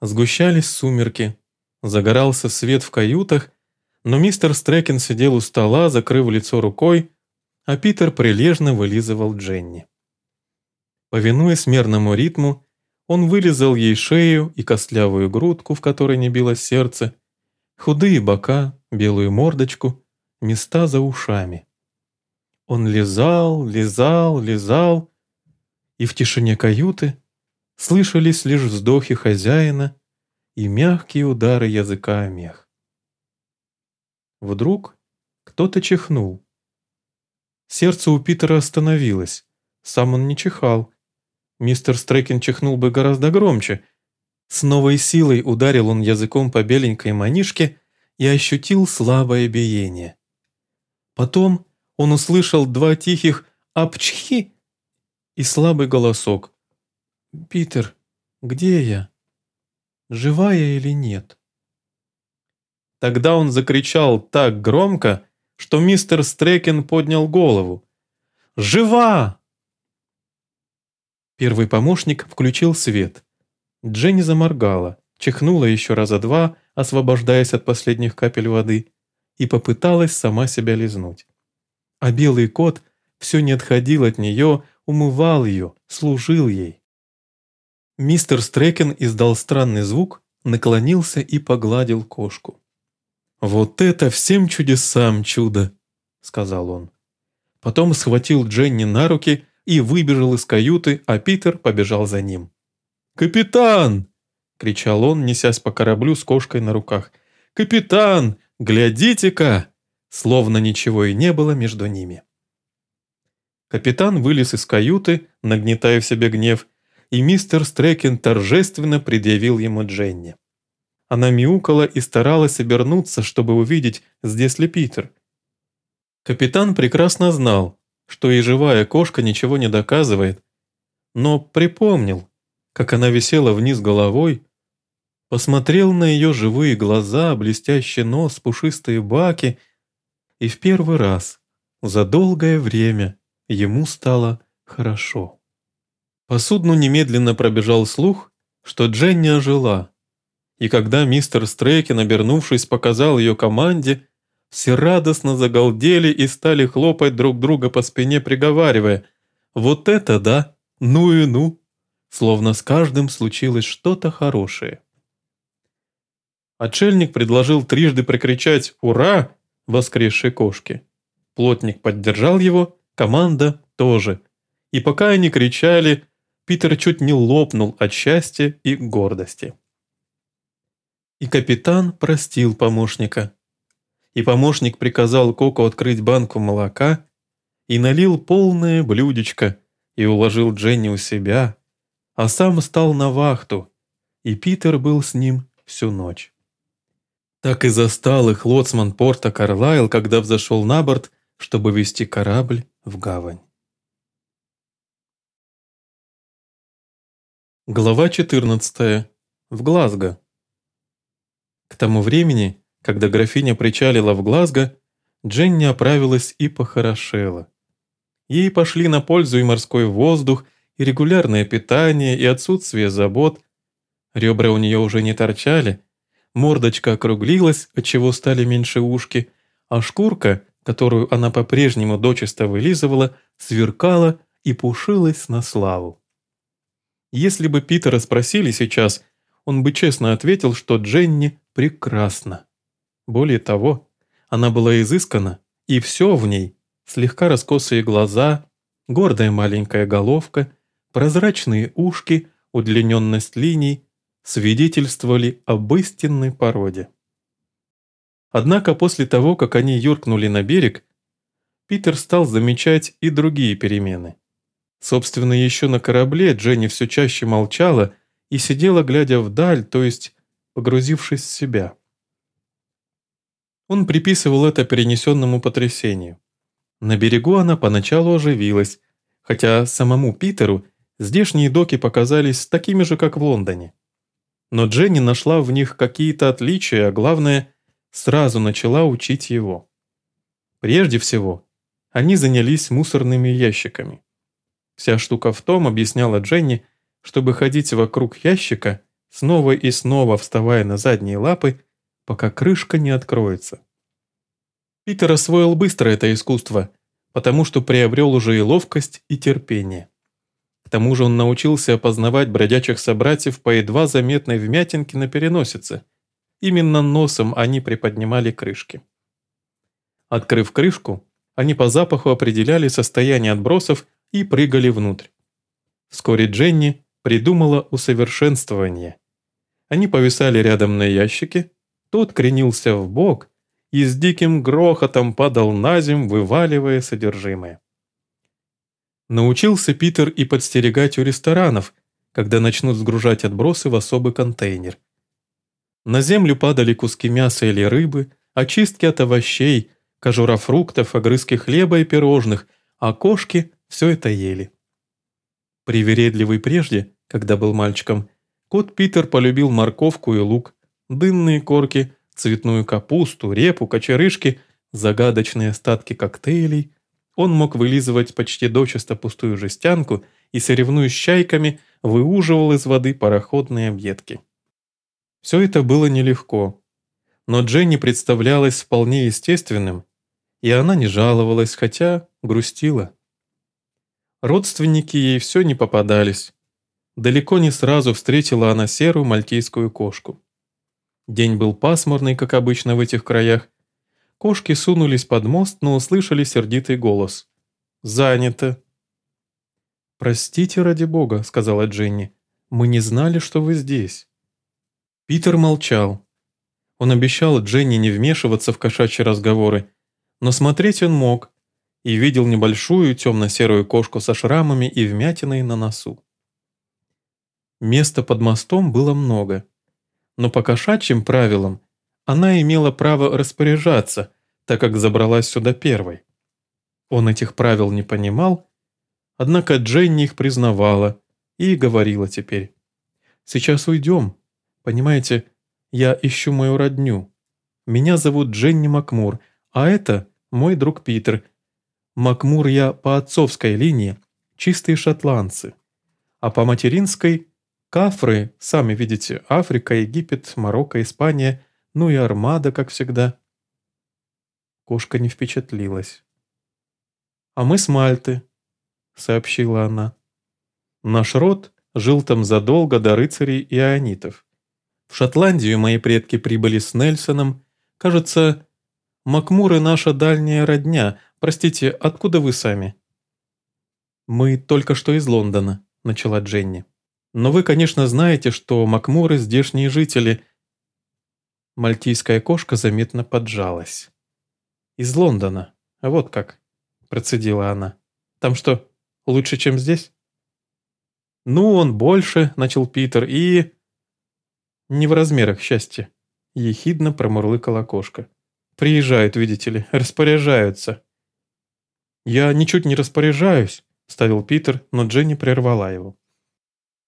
Speaker 1: Сгущались сумерки, загорался свет в каютах, но мистер Стрекин сидел у стола, закрыв лицо рукой, а Питер прилежно вылизывал Дженни. Повинуясь мерному ритму, он вылизал ей шею и костлявую грудку, в которой не билось сердце, худые бока, белую мордочку, места за ушами. Он лизал, лизал, лизал, и в тишине каюты слышались лишь вздохи хозяина и мягкие удары языка о мех. Вдруг кто-то чихнул. Сердце у Питера остановилось. Сам он не чихал. Мистер Стрекин чихнул бы гораздо громче. С новой силой ударил он языком по беленькой манишке и ощутил слабое биение. Потом он услышал два тихих «апчхи» и слабый голосок. «Питер, где я? Живая или нет?» Тогда он закричал так громко, что мистер Стрекин поднял голову. «Жива!» Первый помощник включил свет. Дженни заморгала, чихнула еще раза два, освобождаясь от последних капель воды, и попыталась сама себя лизнуть. А белый кот все не отходил от нее, умывал ее, служил ей. Мистер Стрекин издал странный звук, наклонился и погладил кошку. «Вот это всем чудесам чудо!» — сказал он. Потом схватил Дженни на руки и выбежал из каюты, а Питер побежал за ним. «Капитан!» — кричал он, несясь по кораблю с кошкой на руках. «Капитан, глядите-ка!» Словно ничего и не было между ними. Капитан вылез из каюты, нагнетая в себе гнев, и мистер Стрекин торжественно предъявил ему Дженни. Она мяукала и старалась обернуться, чтобы увидеть, здесь ли Питер. Капитан прекрасно знал, что и живая кошка ничего не доказывает, но припомнил, как она висела вниз головой, посмотрел на ее живые глаза, блестящий нос, пушистые баки, и в первый раз за долгое время ему стало хорошо. По судну немедленно пробежал слух, что Дженни ожила, и когда мистер Стрейкин, обернувшись, показал ее команде, все радостно загалдели и стали хлопать друг друга по спине, приговаривая «Вот это да! Ну и ну! словно с каждым случилось что-то хорошее. Отшельник предложил трижды прокричать «Ура!» воскресшей кошке. Плотник поддержал его, команда тоже. И пока они кричали, Питер чуть не лопнул от счастья и гордости. И капитан простил помощника. И помощник приказал Коку открыть банку молока и налил полное блюдечко и уложил Дженни у себя, а сам стал на вахту, и Питер был с ним всю ночь. Так и застал их лоцман порта Карлайл, когда взошел на борт, чтобы вести корабль в гавань. Глава 14. В Глазго. К тому времени, когда графиня причалила в Глазго, Дженни оправилась и похорошела. Ей пошли на пользу и морской воздух, и регулярное питание, и отсутствие забот. Ребра у нее уже не торчали, Мордочка округлилась, отчего стали меньше ушки, а шкурка, которую она по-прежнему дочисто вылизывала, сверкала и пушилась на славу. Если бы Питера спросили сейчас, он бы честно ответил, что Дженни прекрасна. Более того, она была изыскана, и все в ней – слегка раскосые глаза, гордая маленькая головка, прозрачные ушки, удлиненность линий, свидетельствовали об истинной породе. Однако после того, как они юркнули на берег, Питер стал замечать и другие перемены. Собственно, еще на корабле Дженни все чаще молчала и сидела, глядя вдаль, то есть погрузившись в себя. Он приписывал это перенесенному потрясению. На берегу она поначалу оживилась, хотя самому Питеру здешние доки показались такими же, как в Лондоне. Но Дженни нашла в них какие-то отличия, а главное, сразу начала учить его. Прежде всего, они занялись мусорными ящиками. Вся штука в том, объясняла Дженни, чтобы ходить вокруг ящика, снова и снова вставая на задние лапы, пока крышка не откроется. Питер освоил быстро это искусство, потому что приобрел уже и ловкость, и терпение. К тому же он научился опознавать бродячих собратьев по едва заметной вмятинке на переносице. Именно носом они приподнимали крышки. Открыв крышку, они по запаху определяли состояние отбросов и прыгали внутрь. Вскоре Дженни придумала усовершенствование. Они повисали рядом на ящике, тот кренился в бок и с диким грохотом падал на земь, вываливая содержимое. Научился Питер и подстерегать у ресторанов, когда начнут сгружать отбросы в особый контейнер. На землю падали куски мяса или рыбы, очистки от овощей, кожура фруктов, огрызки хлеба и пирожных, а кошки все это ели. Привередливый прежде, когда был мальчиком, кот Питер полюбил морковку и лук, дынные корки, цветную капусту, репу, кочерышки, загадочные остатки коктейлей, он мог вылизывать почти дочисто пустую жестянку и, соревнуясь с чайками, выуживал из воды пароходные объедки. Все это было нелегко, но Дженни представлялась вполне естественным, и она не жаловалась, хотя грустила. Родственники ей все не попадались. Далеко не сразу встретила она серую мальтийскую кошку. День был пасмурный, как обычно в этих краях, Кошки сунулись под мост, но услышали сердитый голос. «Занято». «Простите ради бога», — сказала Дженни. «Мы не знали, что вы здесь». Питер молчал. Он обещал Дженни не вмешиваться в кошачьи разговоры, но смотреть он мог и видел небольшую темно-серую кошку со шрамами и вмятиной на носу. Места под мостом было много, но по кошачьим правилам она имела право распоряжаться, так как забралась сюда первой. Он этих правил не понимал, однако Дженни их признавала и говорила теперь. «Сейчас уйдем. Понимаете, я ищу мою родню. Меня зовут Дженни Макмур, а это мой друг Питер. Макмур я по отцовской линии, чистые шотландцы. А по материнской – кафры, сами видите, Африка, Египет, Марокко, Испания – ну и армада, как всегда. Кошка не впечатлилась. «А мы с Мальты», — сообщила она. «Наш род жил там задолго до рыцарей и ионитов. В Шотландию мои предки прибыли с Нельсоном. Кажется, Макмуры наша дальняя родня. Простите, откуда вы сами?» «Мы только что из Лондона», — начала Дженни. «Но вы, конечно, знаете, что Макмуры — здешние жители». Мальтийская кошка заметно поджалась. «Из Лондона. Вот как», — процедила она. «Там что, лучше, чем здесь?» «Ну, он больше», — начал Питер, — «и...» «Не в размерах счастья», — ехидно промурлыкала кошка. «Приезжают, видите ли, распоряжаются». «Я ничуть не распоряжаюсь», — ставил Питер, но Дженни прервала его.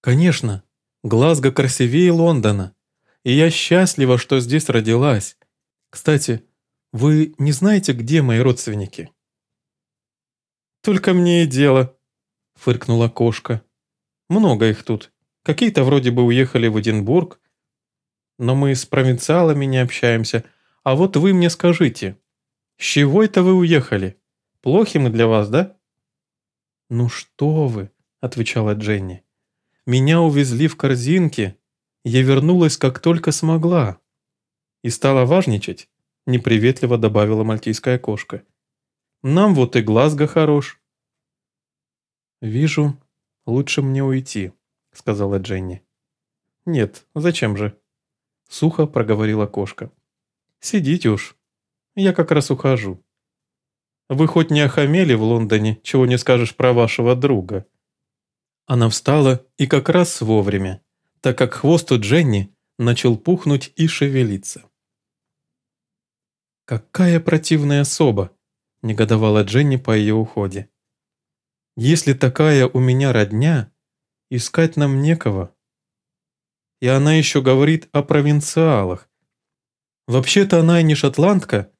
Speaker 1: «Конечно, Глазго красивее Лондона, и я счастлива, что здесь родилась. Кстати, вы не знаете, где мои родственники?» «Только мне и дело», — фыркнула кошка. «Много их тут. Какие-то вроде бы уехали в Эдинбург, но мы с провинциалами не общаемся. А вот вы мне скажите, с чего это вы уехали? Плохи мы для вас, да?» «Ну что вы», — отвечала Дженни. «Меня увезли в корзинке. Я вернулась, как только смогла». И стала важничать, неприветливо добавила мальтийская кошка. «Нам вот и Глазго хорош». «Вижу, лучше мне уйти», — сказала Дженни. «Нет, зачем же?» Сухо проговорила кошка. «Сидите уж. Я как раз ухожу. Вы хоть не охамели в Лондоне, чего не скажешь про вашего друга?» Она встала и как раз вовремя, так как хвост у Дженни начал пухнуть и шевелиться. «Какая противная особа!» – негодовала Дженни по ее уходе. «Если такая у меня родня, искать нам некого». И она еще говорит о провинциалах. Вообще-то она и не шотландка.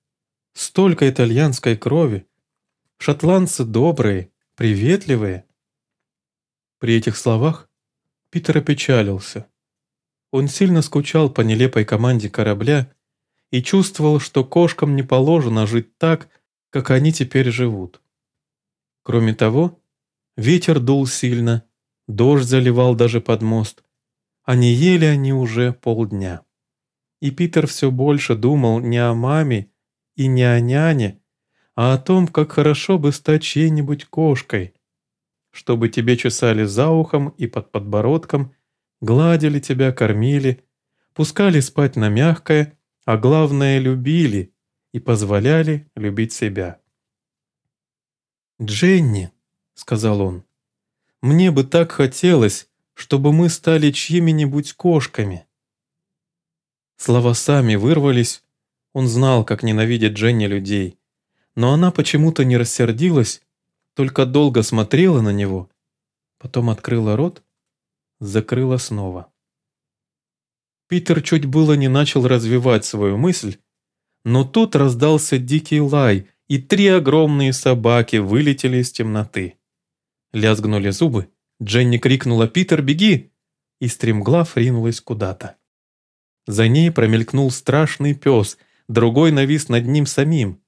Speaker 1: Столько итальянской крови. Шотландцы добрые, приветливые. При этих словах Питер опечалился. Он сильно скучал по нелепой команде корабля и чувствовал, что кошкам не положено жить так, как они теперь живут. Кроме того, ветер дул сильно, дождь заливал даже под мост, а не ели они уже полдня. И Питер все больше думал не о маме и не о няне, а о том, как хорошо бы стать чьей-нибудь кошкой, чтобы тебе чесали за ухом и под подбородком, гладили тебя, кормили, пускали спать на мягкое, а главное, любили и позволяли любить себя. «Дженни», — сказал он, — «мне бы так хотелось, чтобы мы стали чьими-нибудь кошками. Слова сами вырвались, он знал, как ненавидит Дженни людей, но она почему-то не рассердилась, только долго смотрела на него, потом открыла рот, закрыла снова. Питер чуть было не начал развивать свою мысль, но тут раздался дикий лай, и три огромные собаки вылетели из темноты. Лязгнули зубы, Дженни крикнула «Питер, беги!» и стремглав ринулась куда-то. За ней промелькнул страшный пес, другой навис над ним самим.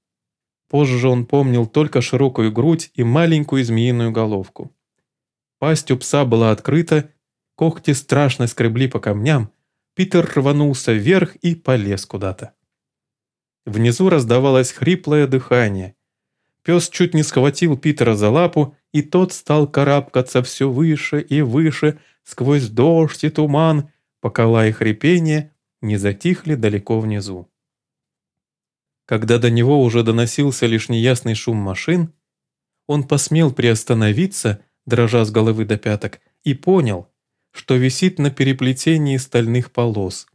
Speaker 1: Позже он помнил только широкую грудь и маленькую змеиную головку. Пасть у пса была открыта, когти страшно скребли по камням, Питер рванулся вверх и полез куда-то. Внизу раздавалось хриплое дыхание. Пес чуть не схватил Питера за лапу и тот стал карабкаться все выше и выше сквозь дождь и туман, пока лай хрипение не затихли далеко внизу. Когда до него уже доносился лишь неясный шум машин, он посмел приостановиться, дрожа с головы до пяток, и понял, что висит на переплетении стальных полос.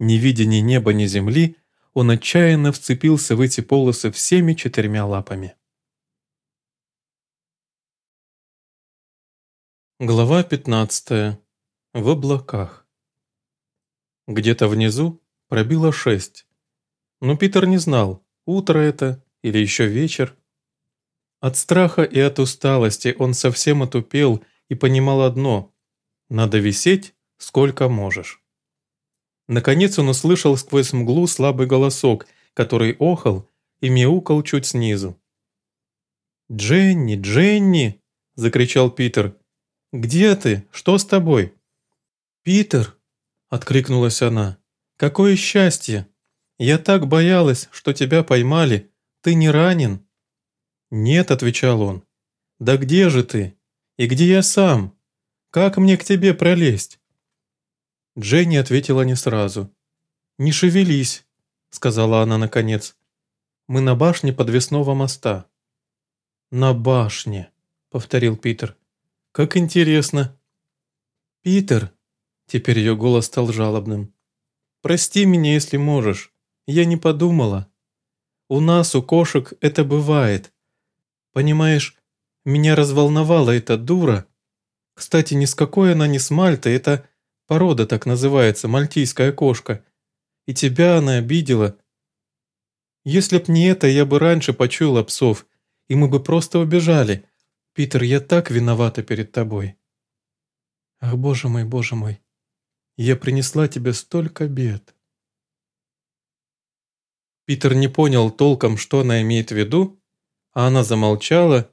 Speaker 1: Не видя ни неба, ни земли, он отчаянно вцепился в эти полосы всеми четырьмя лапами. Глава 15. В облаках. Где-то внизу пробило шесть. Но Питер не знал, утро это или еще вечер. От страха и от усталости он совсем отупел и понимал одно – надо висеть сколько можешь. Наконец он услышал сквозь мглу слабый голосок, который охал и мяукал чуть снизу. «Дженни, Дженни!» – закричал Питер – Где ты? Что с тобой?»
Speaker 2: «Питер!» – откликнулась она. «Какое счастье! Я так боялась, что тебя поймали. Ты не ранен?»
Speaker 1: «Нет», – отвечал он. «Да где же ты? И где я сам? Как мне к тебе пролезть?» Дженни ответила не сразу. «Не шевелись», – сказала она наконец. «Мы на башне подвесного моста».
Speaker 2: «На башне», – повторил Питер.
Speaker 1: «Как интересно».
Speaker 2: «Питер», – теперь ее голос стал жалобным.
Speaker 1: «Прости меня, если можешь. Я не подумала. У нас, у кошек, это бывает. Понимаешь, меня разволновала эта дура. Кстати, ни с какой она не с Мальты, это порода так называется, мальтийская кошка. И тебя она обидела. Если б не это, я бы раньше почуяла псов, и мы бы просто убежали. Питер, я так виновата перед тобой.
Speaker 2: Ах, боже мой, боже мой, я принесла тебе столько бед.
Speaker 1: Питер не понял толком, что она имеет в виду, а она замолчала,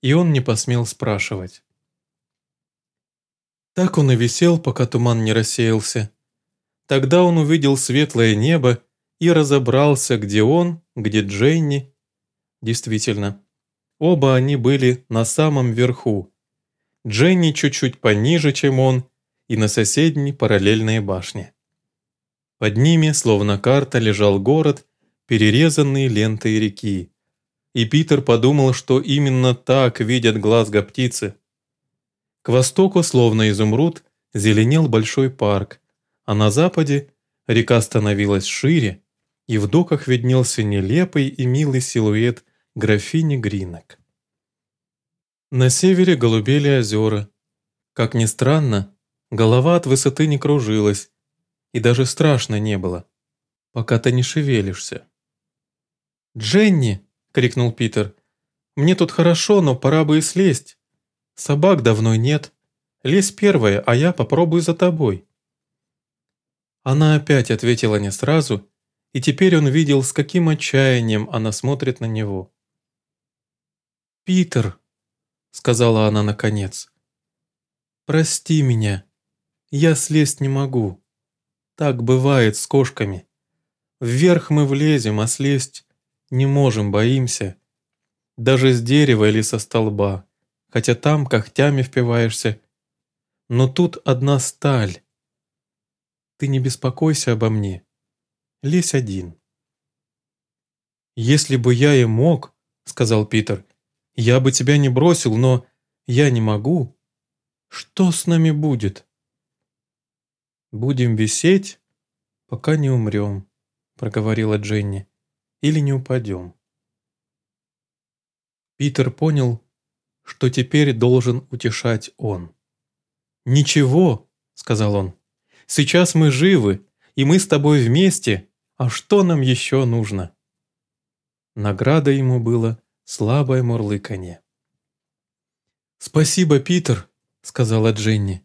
Speaker 1: и он не посмел спрашивать. Так он и висел, пока туман не рассеялся. Тогда он увидел светлое небо и разобрался, где он, где Дженни. Действительно, оба они были на самом верху. Дженни чуть-чуть пониже, чем он, и на соседней параллельной башне. Под ними, словно карта, лежал город, перерезанный лентой реки. И Питер подумал, что именно так видят глазго птицы. К востоку, словно изумруд, зеленел большой парк, а на западе река становилась шире, и в доках виднелся нелепый и милый силуэт графини Гринок. На севере голубели озера. Как ни странно, голова от высоты не кружилась, и даже страшно не было, пока ты не шевелишься.
Speaker 2: «Дженни!» — крикнул Питер. «Мне тут хорошо, но пора бы и слезть. Собак давно нет. Лезь первая, а я попробую за тобой».
Speaker 1: Она опять ответила не сразу, и теперь он видел, с каким отчаянием она смотрит на него.
Speaker 2: «Питер», — сказала она наконец, — «прости меня, я слезть не могу. Так бывает с кошками. Вверх мы влезем, а слезть не можем, боимся. Даже с дерева или со столба, хотя там когтями впиваешься. Но тут одна сталь. Ты не беспокойся обо мне. Лезь один.
Speaker 1: «Если бы я и мог, — сказал Питер, — я бы тебя не бросил, но я не могу. Что с нами будет?» «Будем висеть, пока не умрем», — проговорила Дженни или не упадем. Питер понял, что теперь должен утешать он. «Ничего», — сказал он, — «сейчас мы живы, и мы с тобой вместе, а что нам еще нужно?» Награда ему было слабое мурлыканье. «Спасибо, Питер», — сказала Дженни.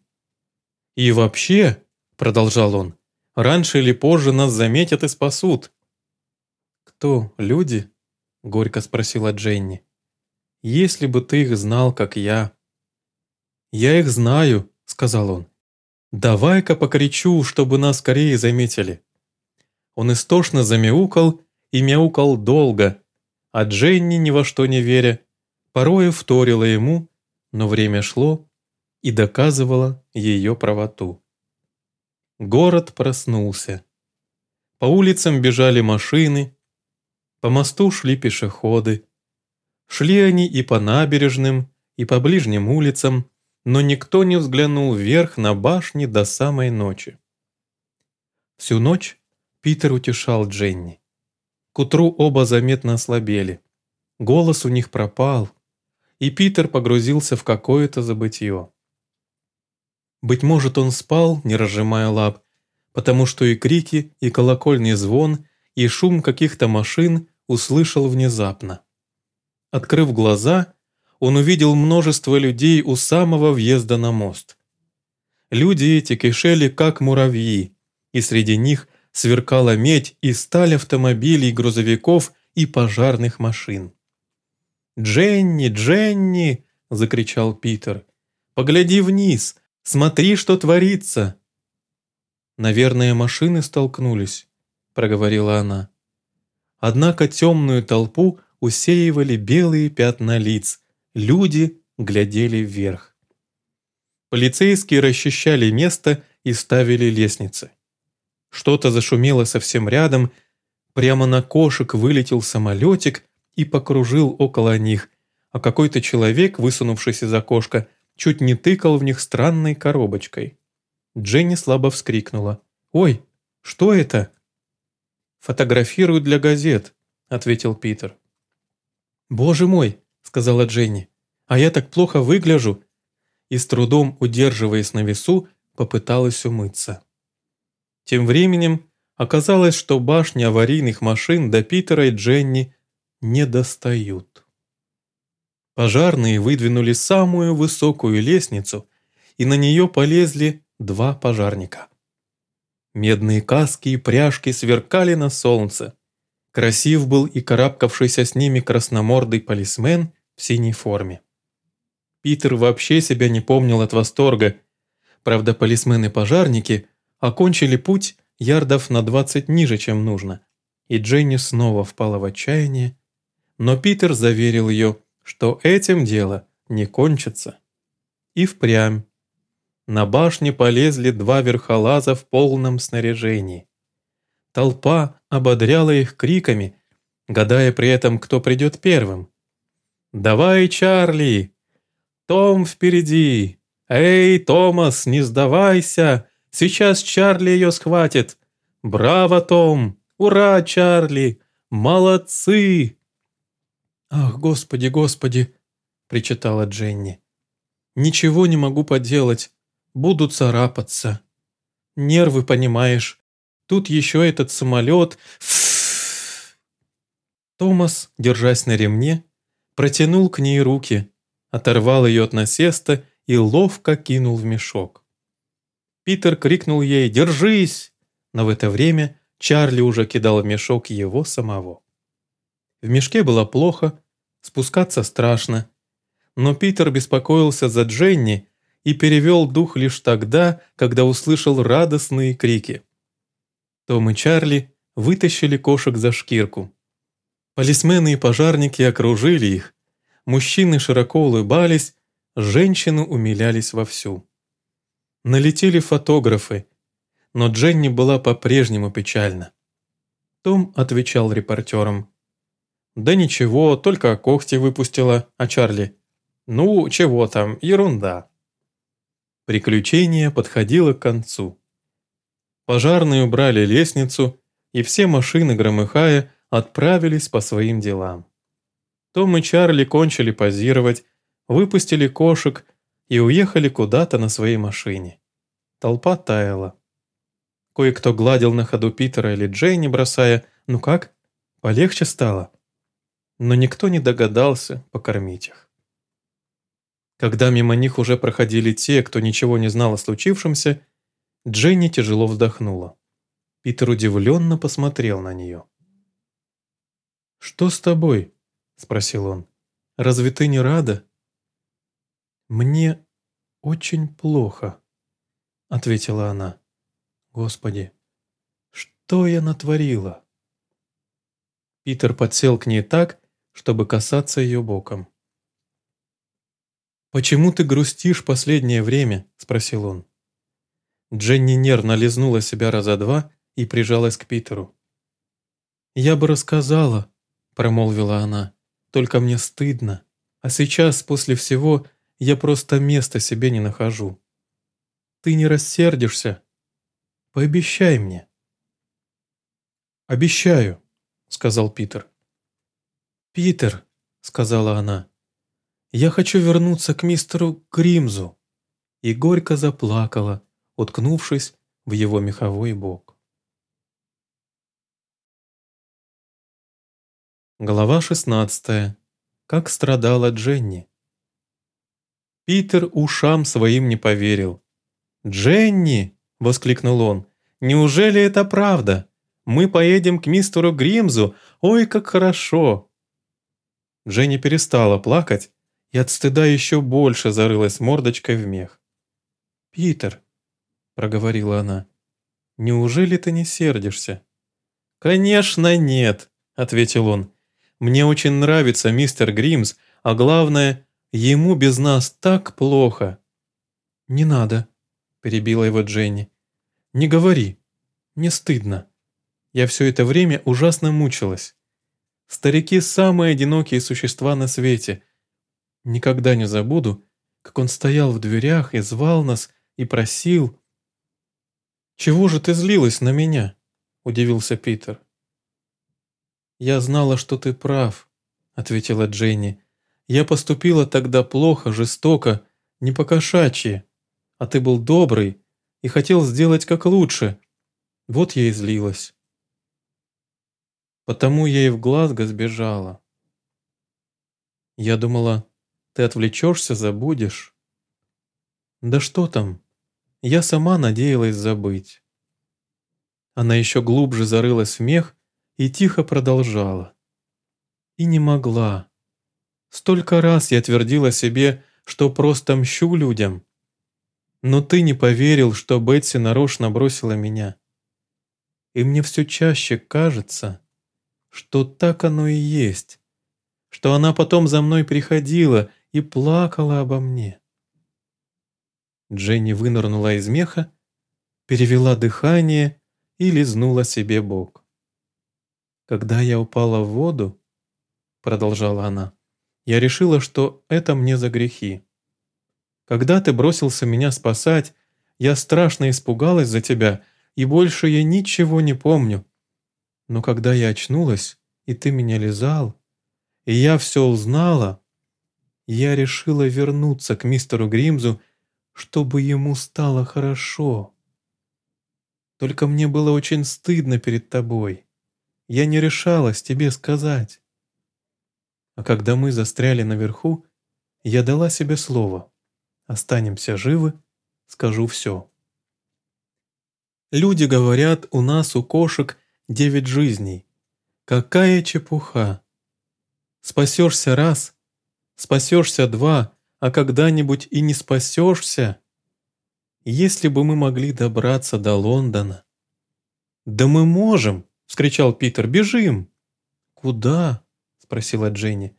Speaker 1: «И вообще», — продолжал он, — «раньше или позже нас заметят и спасут.
Speaker 2: «Кто, люди?» – горько спросила Дженни. «Если бы ты их знал, как я».
Speaker 1: «Я их знаю», – сказал он. «Давай-ка покричу, чтобы нас скорее заметили». Он истошно замяукал и мяукал долго, а Дженни, ни во что не веря, порою вторила ему, но время шло и доказывало ее правоту. Город проснулся. По улицам бежали машины, по мосту шли пешеходы. Шли они и по набережным, и по ближним улицам, но никто не взглянул вверх на башни до самой ночи. Всю ночь Питер утешал Дженни. К утру оба заметно ослабели. Голос у них пропал, и Питер погрузился в какое-то забытье. Быть может, он спал, не разжимая лап, потому что и крики, и колокольный звон, и шум каких-то машин услышал внезапно. Открыв глаза, он увидел множество людей у самого въезда на мост. Люди эти кишели, как муравьи, и среди них сверкала медь и сталь автомобилей, грузовиков и пожарных машин. «Дженни, Дженни!» – закричал Питер. Погляди вниз, смотри, что творится!» «Наверное, машины столкнулись», — проговорила она. Однако темную толпу усеивали белые пятна лиц, люди глядели вверх. Полицейские расчищали место и ставили лестницы. Что-то зашумело совсем рядом, прямо на кошек вылетел самолетик и покружил около них, а какой-то человек, высунувшись из окошка, чуть не тыкал в них странной коробочкой. Дженни слабо вскрикнула. «Ой, что это?» «Фотографирую для газет», — ответил Питер. «Боже мой», — сказала Дженни, — «а я так плохо выгляжу», и с трудом, удерживаясь на весу, попыталась умыться. Тем временем оказалось, что башни аварийных машин до Питера и Дженни не достают. Пожарные выдвинули самую высокую лестницу, и на нее полезли два пожарника. Медные каски и пряжки сверкали на солнце. Красив был и карабкавшийся с ними красномордый полисмен в синей форме. Питер вообще себя не помнил от восторга. Правда, полисмены-пожарники окончили путь ярдов на 20 ниже, чем нужно, и Дженни снова впала в отчаяние, но Питер заверил ее, что этим дело не кончится. И впрямь. На башне полезли два верхолаза в полном снаряжении. Толпа ободряла их криками, гадая при этом, кто придет первым. «Давай, Чарли! Том впереди! Эй, Томас, не сдавайся! Сейчас Чарли ее схватит! Браво, Том! Ура, Чарли! Молодцы!» «Ах, господи, господи!» – причитала Дженни. «Ничего не могу поделать. Буду царапаться. Нервы, понимаешь. Тут еще этот самолет. Томас, держась на ремне, протянул к ней руки, оторвал ее от насеста и ловко кинул в мешок. Питер крикнул ей «Держись!», но в это время Чарли уже кидал в мешок его самого. В мешке было плохо, спускаться страшно. Но Питер беспокоился за Дженни и перевел дух лишь тогда, когда услышал радостные крики. Том и Чарли вытащили кошек за шкирку. Полисмены и пожарники окружили их. Мужчины широко улыбались, женщины умилялись вовсю. Налетели фотографы, но Дженни была по-прежнему печальна. Том отвечал репортерам. «Да ничего, только когти выпустила, а Чарли...» «Ну, чего там, ерунда». Приключение подходило к концу. Пожарные убрали лестницу, и все машины, громыхая, отправились по своим делам. Том и Чарли кончили позировать, выпустили кошек и уехали куда-то на своей машине. Толпа таяла. Кое-кто гладил на ходу Питера или Джейни, бросая «Ну как? Полегче стало?» но никто не догадался покормить их. Когда мимо них уже проходили те, кто ничего не знал о случившемся, Дженни тяжело вздохнула. Питер удивленно посмотрел на нее. «Что с тобой?» – спросил он. «Разве ты не рада?» «Мне очень плохо», – ответила она. «Господи, что я натворила?» Питер подсел к ней так, чтобы касаться ее боком. «Почему ты грустишь последнее время?» – спросил он. Дженни нервно лизнула себя раза два и прижалась к Питеру. «Я бы рассказала», – промолвила она, – «только мне стыдно. А сейчас, после всего, я просто места себе не нахожу. Ты не рассердишься? Пообещай мне». «Обещаю», – сказал Питер. «Питер», — сказала она, — «я хочу вернуться к мистеру Гримзу». И горько заплакала, уткнувшись в его меховой бок. Глава 16. Как страдала Дженни. Питер ушам своим не поверил. «Дженни!» — воскликнул он. «Неужели это правда? Мы поедем к мистеру Гримзу. Ой, как хорошо! Женя перестала плакать и от стыда еще больше зарылась мордочкой в мех. «Питер», — проговорила она, — «неужели ты не сердишься?» «Конечно нет», — ответил он. «Мне очень нравится мистер Гримс, а главное, ему без нас так плохо». «Не надо», — перебила его Дженни. «Не говори. Мне стыдно. Я все это время ужасно мучилась. Старики – самые одинокие существа на свете. Никогда не забуду, как он стоял в дверях и звал нас, и просил. «Чего же ты злилась на меня?» – удивился Питер. «Я знала, что ты прав», – ответила Дженни. «Я поступила тогда плохо, жестоко, не по-кошачьи, а ты был добрый и хотел сделать как лучше. Вот я и злилась. Потому я и в Глазго сбежала. Я думала, ты отвлечешься, забудешь. Да что там, я сама надеялась забыть. Она еще глубже зарылась в мех и тихо продолжала. И не могла. Столько раз я твердила себе, что просто мщу людям. Но ты не поверил, что Бетси нарочно бросила меня. И мне все чаще кажется, что так оно и есть, что она потом за мной приходила и плакала обо мне. Дженни вынырнула из меха, перевела дыхание и лизнула себе бок. «Когда я упала в воду, — продолжала она, — я решила, что это мне за грехи. Когда ты бросился меня спасать, я страшно испугалась за тебя, и больше я ничего не помню. Но когда я очнулась, и ты меня лизал, и я все узнала, я решила вернуться к мистеру Гримзу чтобы ему стало хорошо. Только мне было очень стыдно перед тобой. Я не решалась тебе сказать. А когда мы застряли наверху, я дала себе слово. Останемся живы, скажу все. Люди говорят, у нас, у кошек, девять жизней. Какая чепуха! Спасешься раз, спасешься два, а когда-нибудь и не спасешься. Если бы мы могли добраться до Лондона. «Да мы можем!» — вскричал Питер. «Бежим!» «Куда?» — спросила Дженни.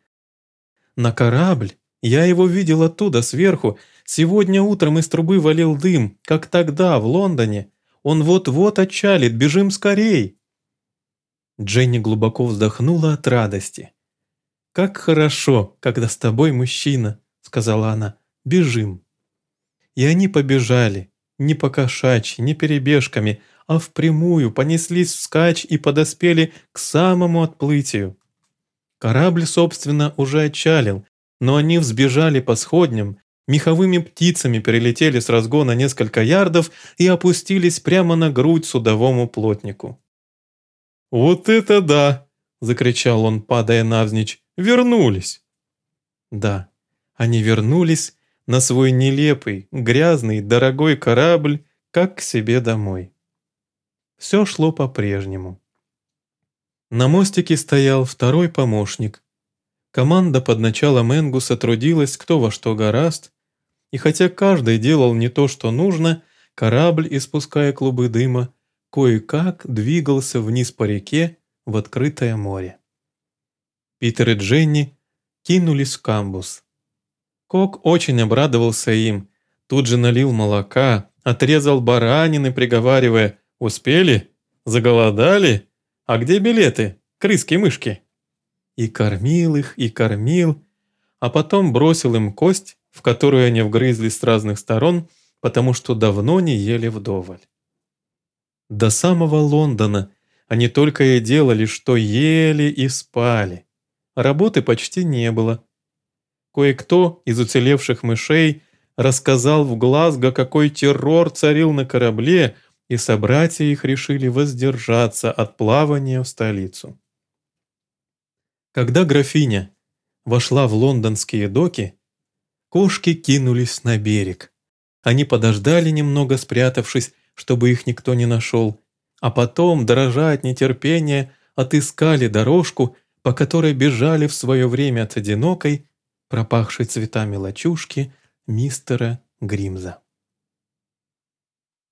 Speaker 1: «На корабль. Я его видел оттуда, сверху. Сегодня утром из трубы валил дым, как тогда, в Лондоне. Он вот-вот отчалит. Бежим скорей!» Дженни глубоко вздохнула от радости. «Как хорошо, когда с тобой мужчина!» сказала она. «Бежим». И они побежали, не по кошачьи, не перебежками, а впрямую понеслись вскачь и подоспели к самому отплытию. Корабль, собственно, уже отчалил, но они взбежали по сходням, меховыми птицами перелетели с разгона несколько ярдов и опустились прямо на грудь судовому плотнику. «Вот это да!» – закричал он, падая навзничь. «Вернулись!» Да, они вернулись на свой нелепый, грязный, дорогой корабль, как к себе домой. Все шло по-прежнему. На мостике стоял второй помощник. Команда под началом Энгуса трудилась кто во что гораст, и хотя каждый делал не то, что нужно, корабль, испуская клубы дыма, кое-как двигался вниз по реке в открытое море. Питер и Дженни кинулись в камбус. Кок очень обрадовался им, тут же налил молока, отрезал баранины, приговаривая «Успели? Заголодали? А где билеты? Крыски-мышки?» И кормил их, и кормил, а потом бросил им кость, в которую они вгрызлись с разных сторон, потому что давно не ели вдоволь. До самого Лондона они только и делали, что ели и спали. Работы почти не было, Кое-кто из уцелевших мышей рассказал в Глазго, какой террор царил на корабле, и собратья их решили воздержаться от плавания в столицу. Когда графиня вошла в лондонские доки, кошки кинулись на берег. Они подождали немного, спрятавшись, чтобы их никто не нашел, а потом, дрожа от нетерпения, отыскали дорожку, по которой бежали в свое время от одинокой, пропахшей цветами лачушки, мистера Гримза.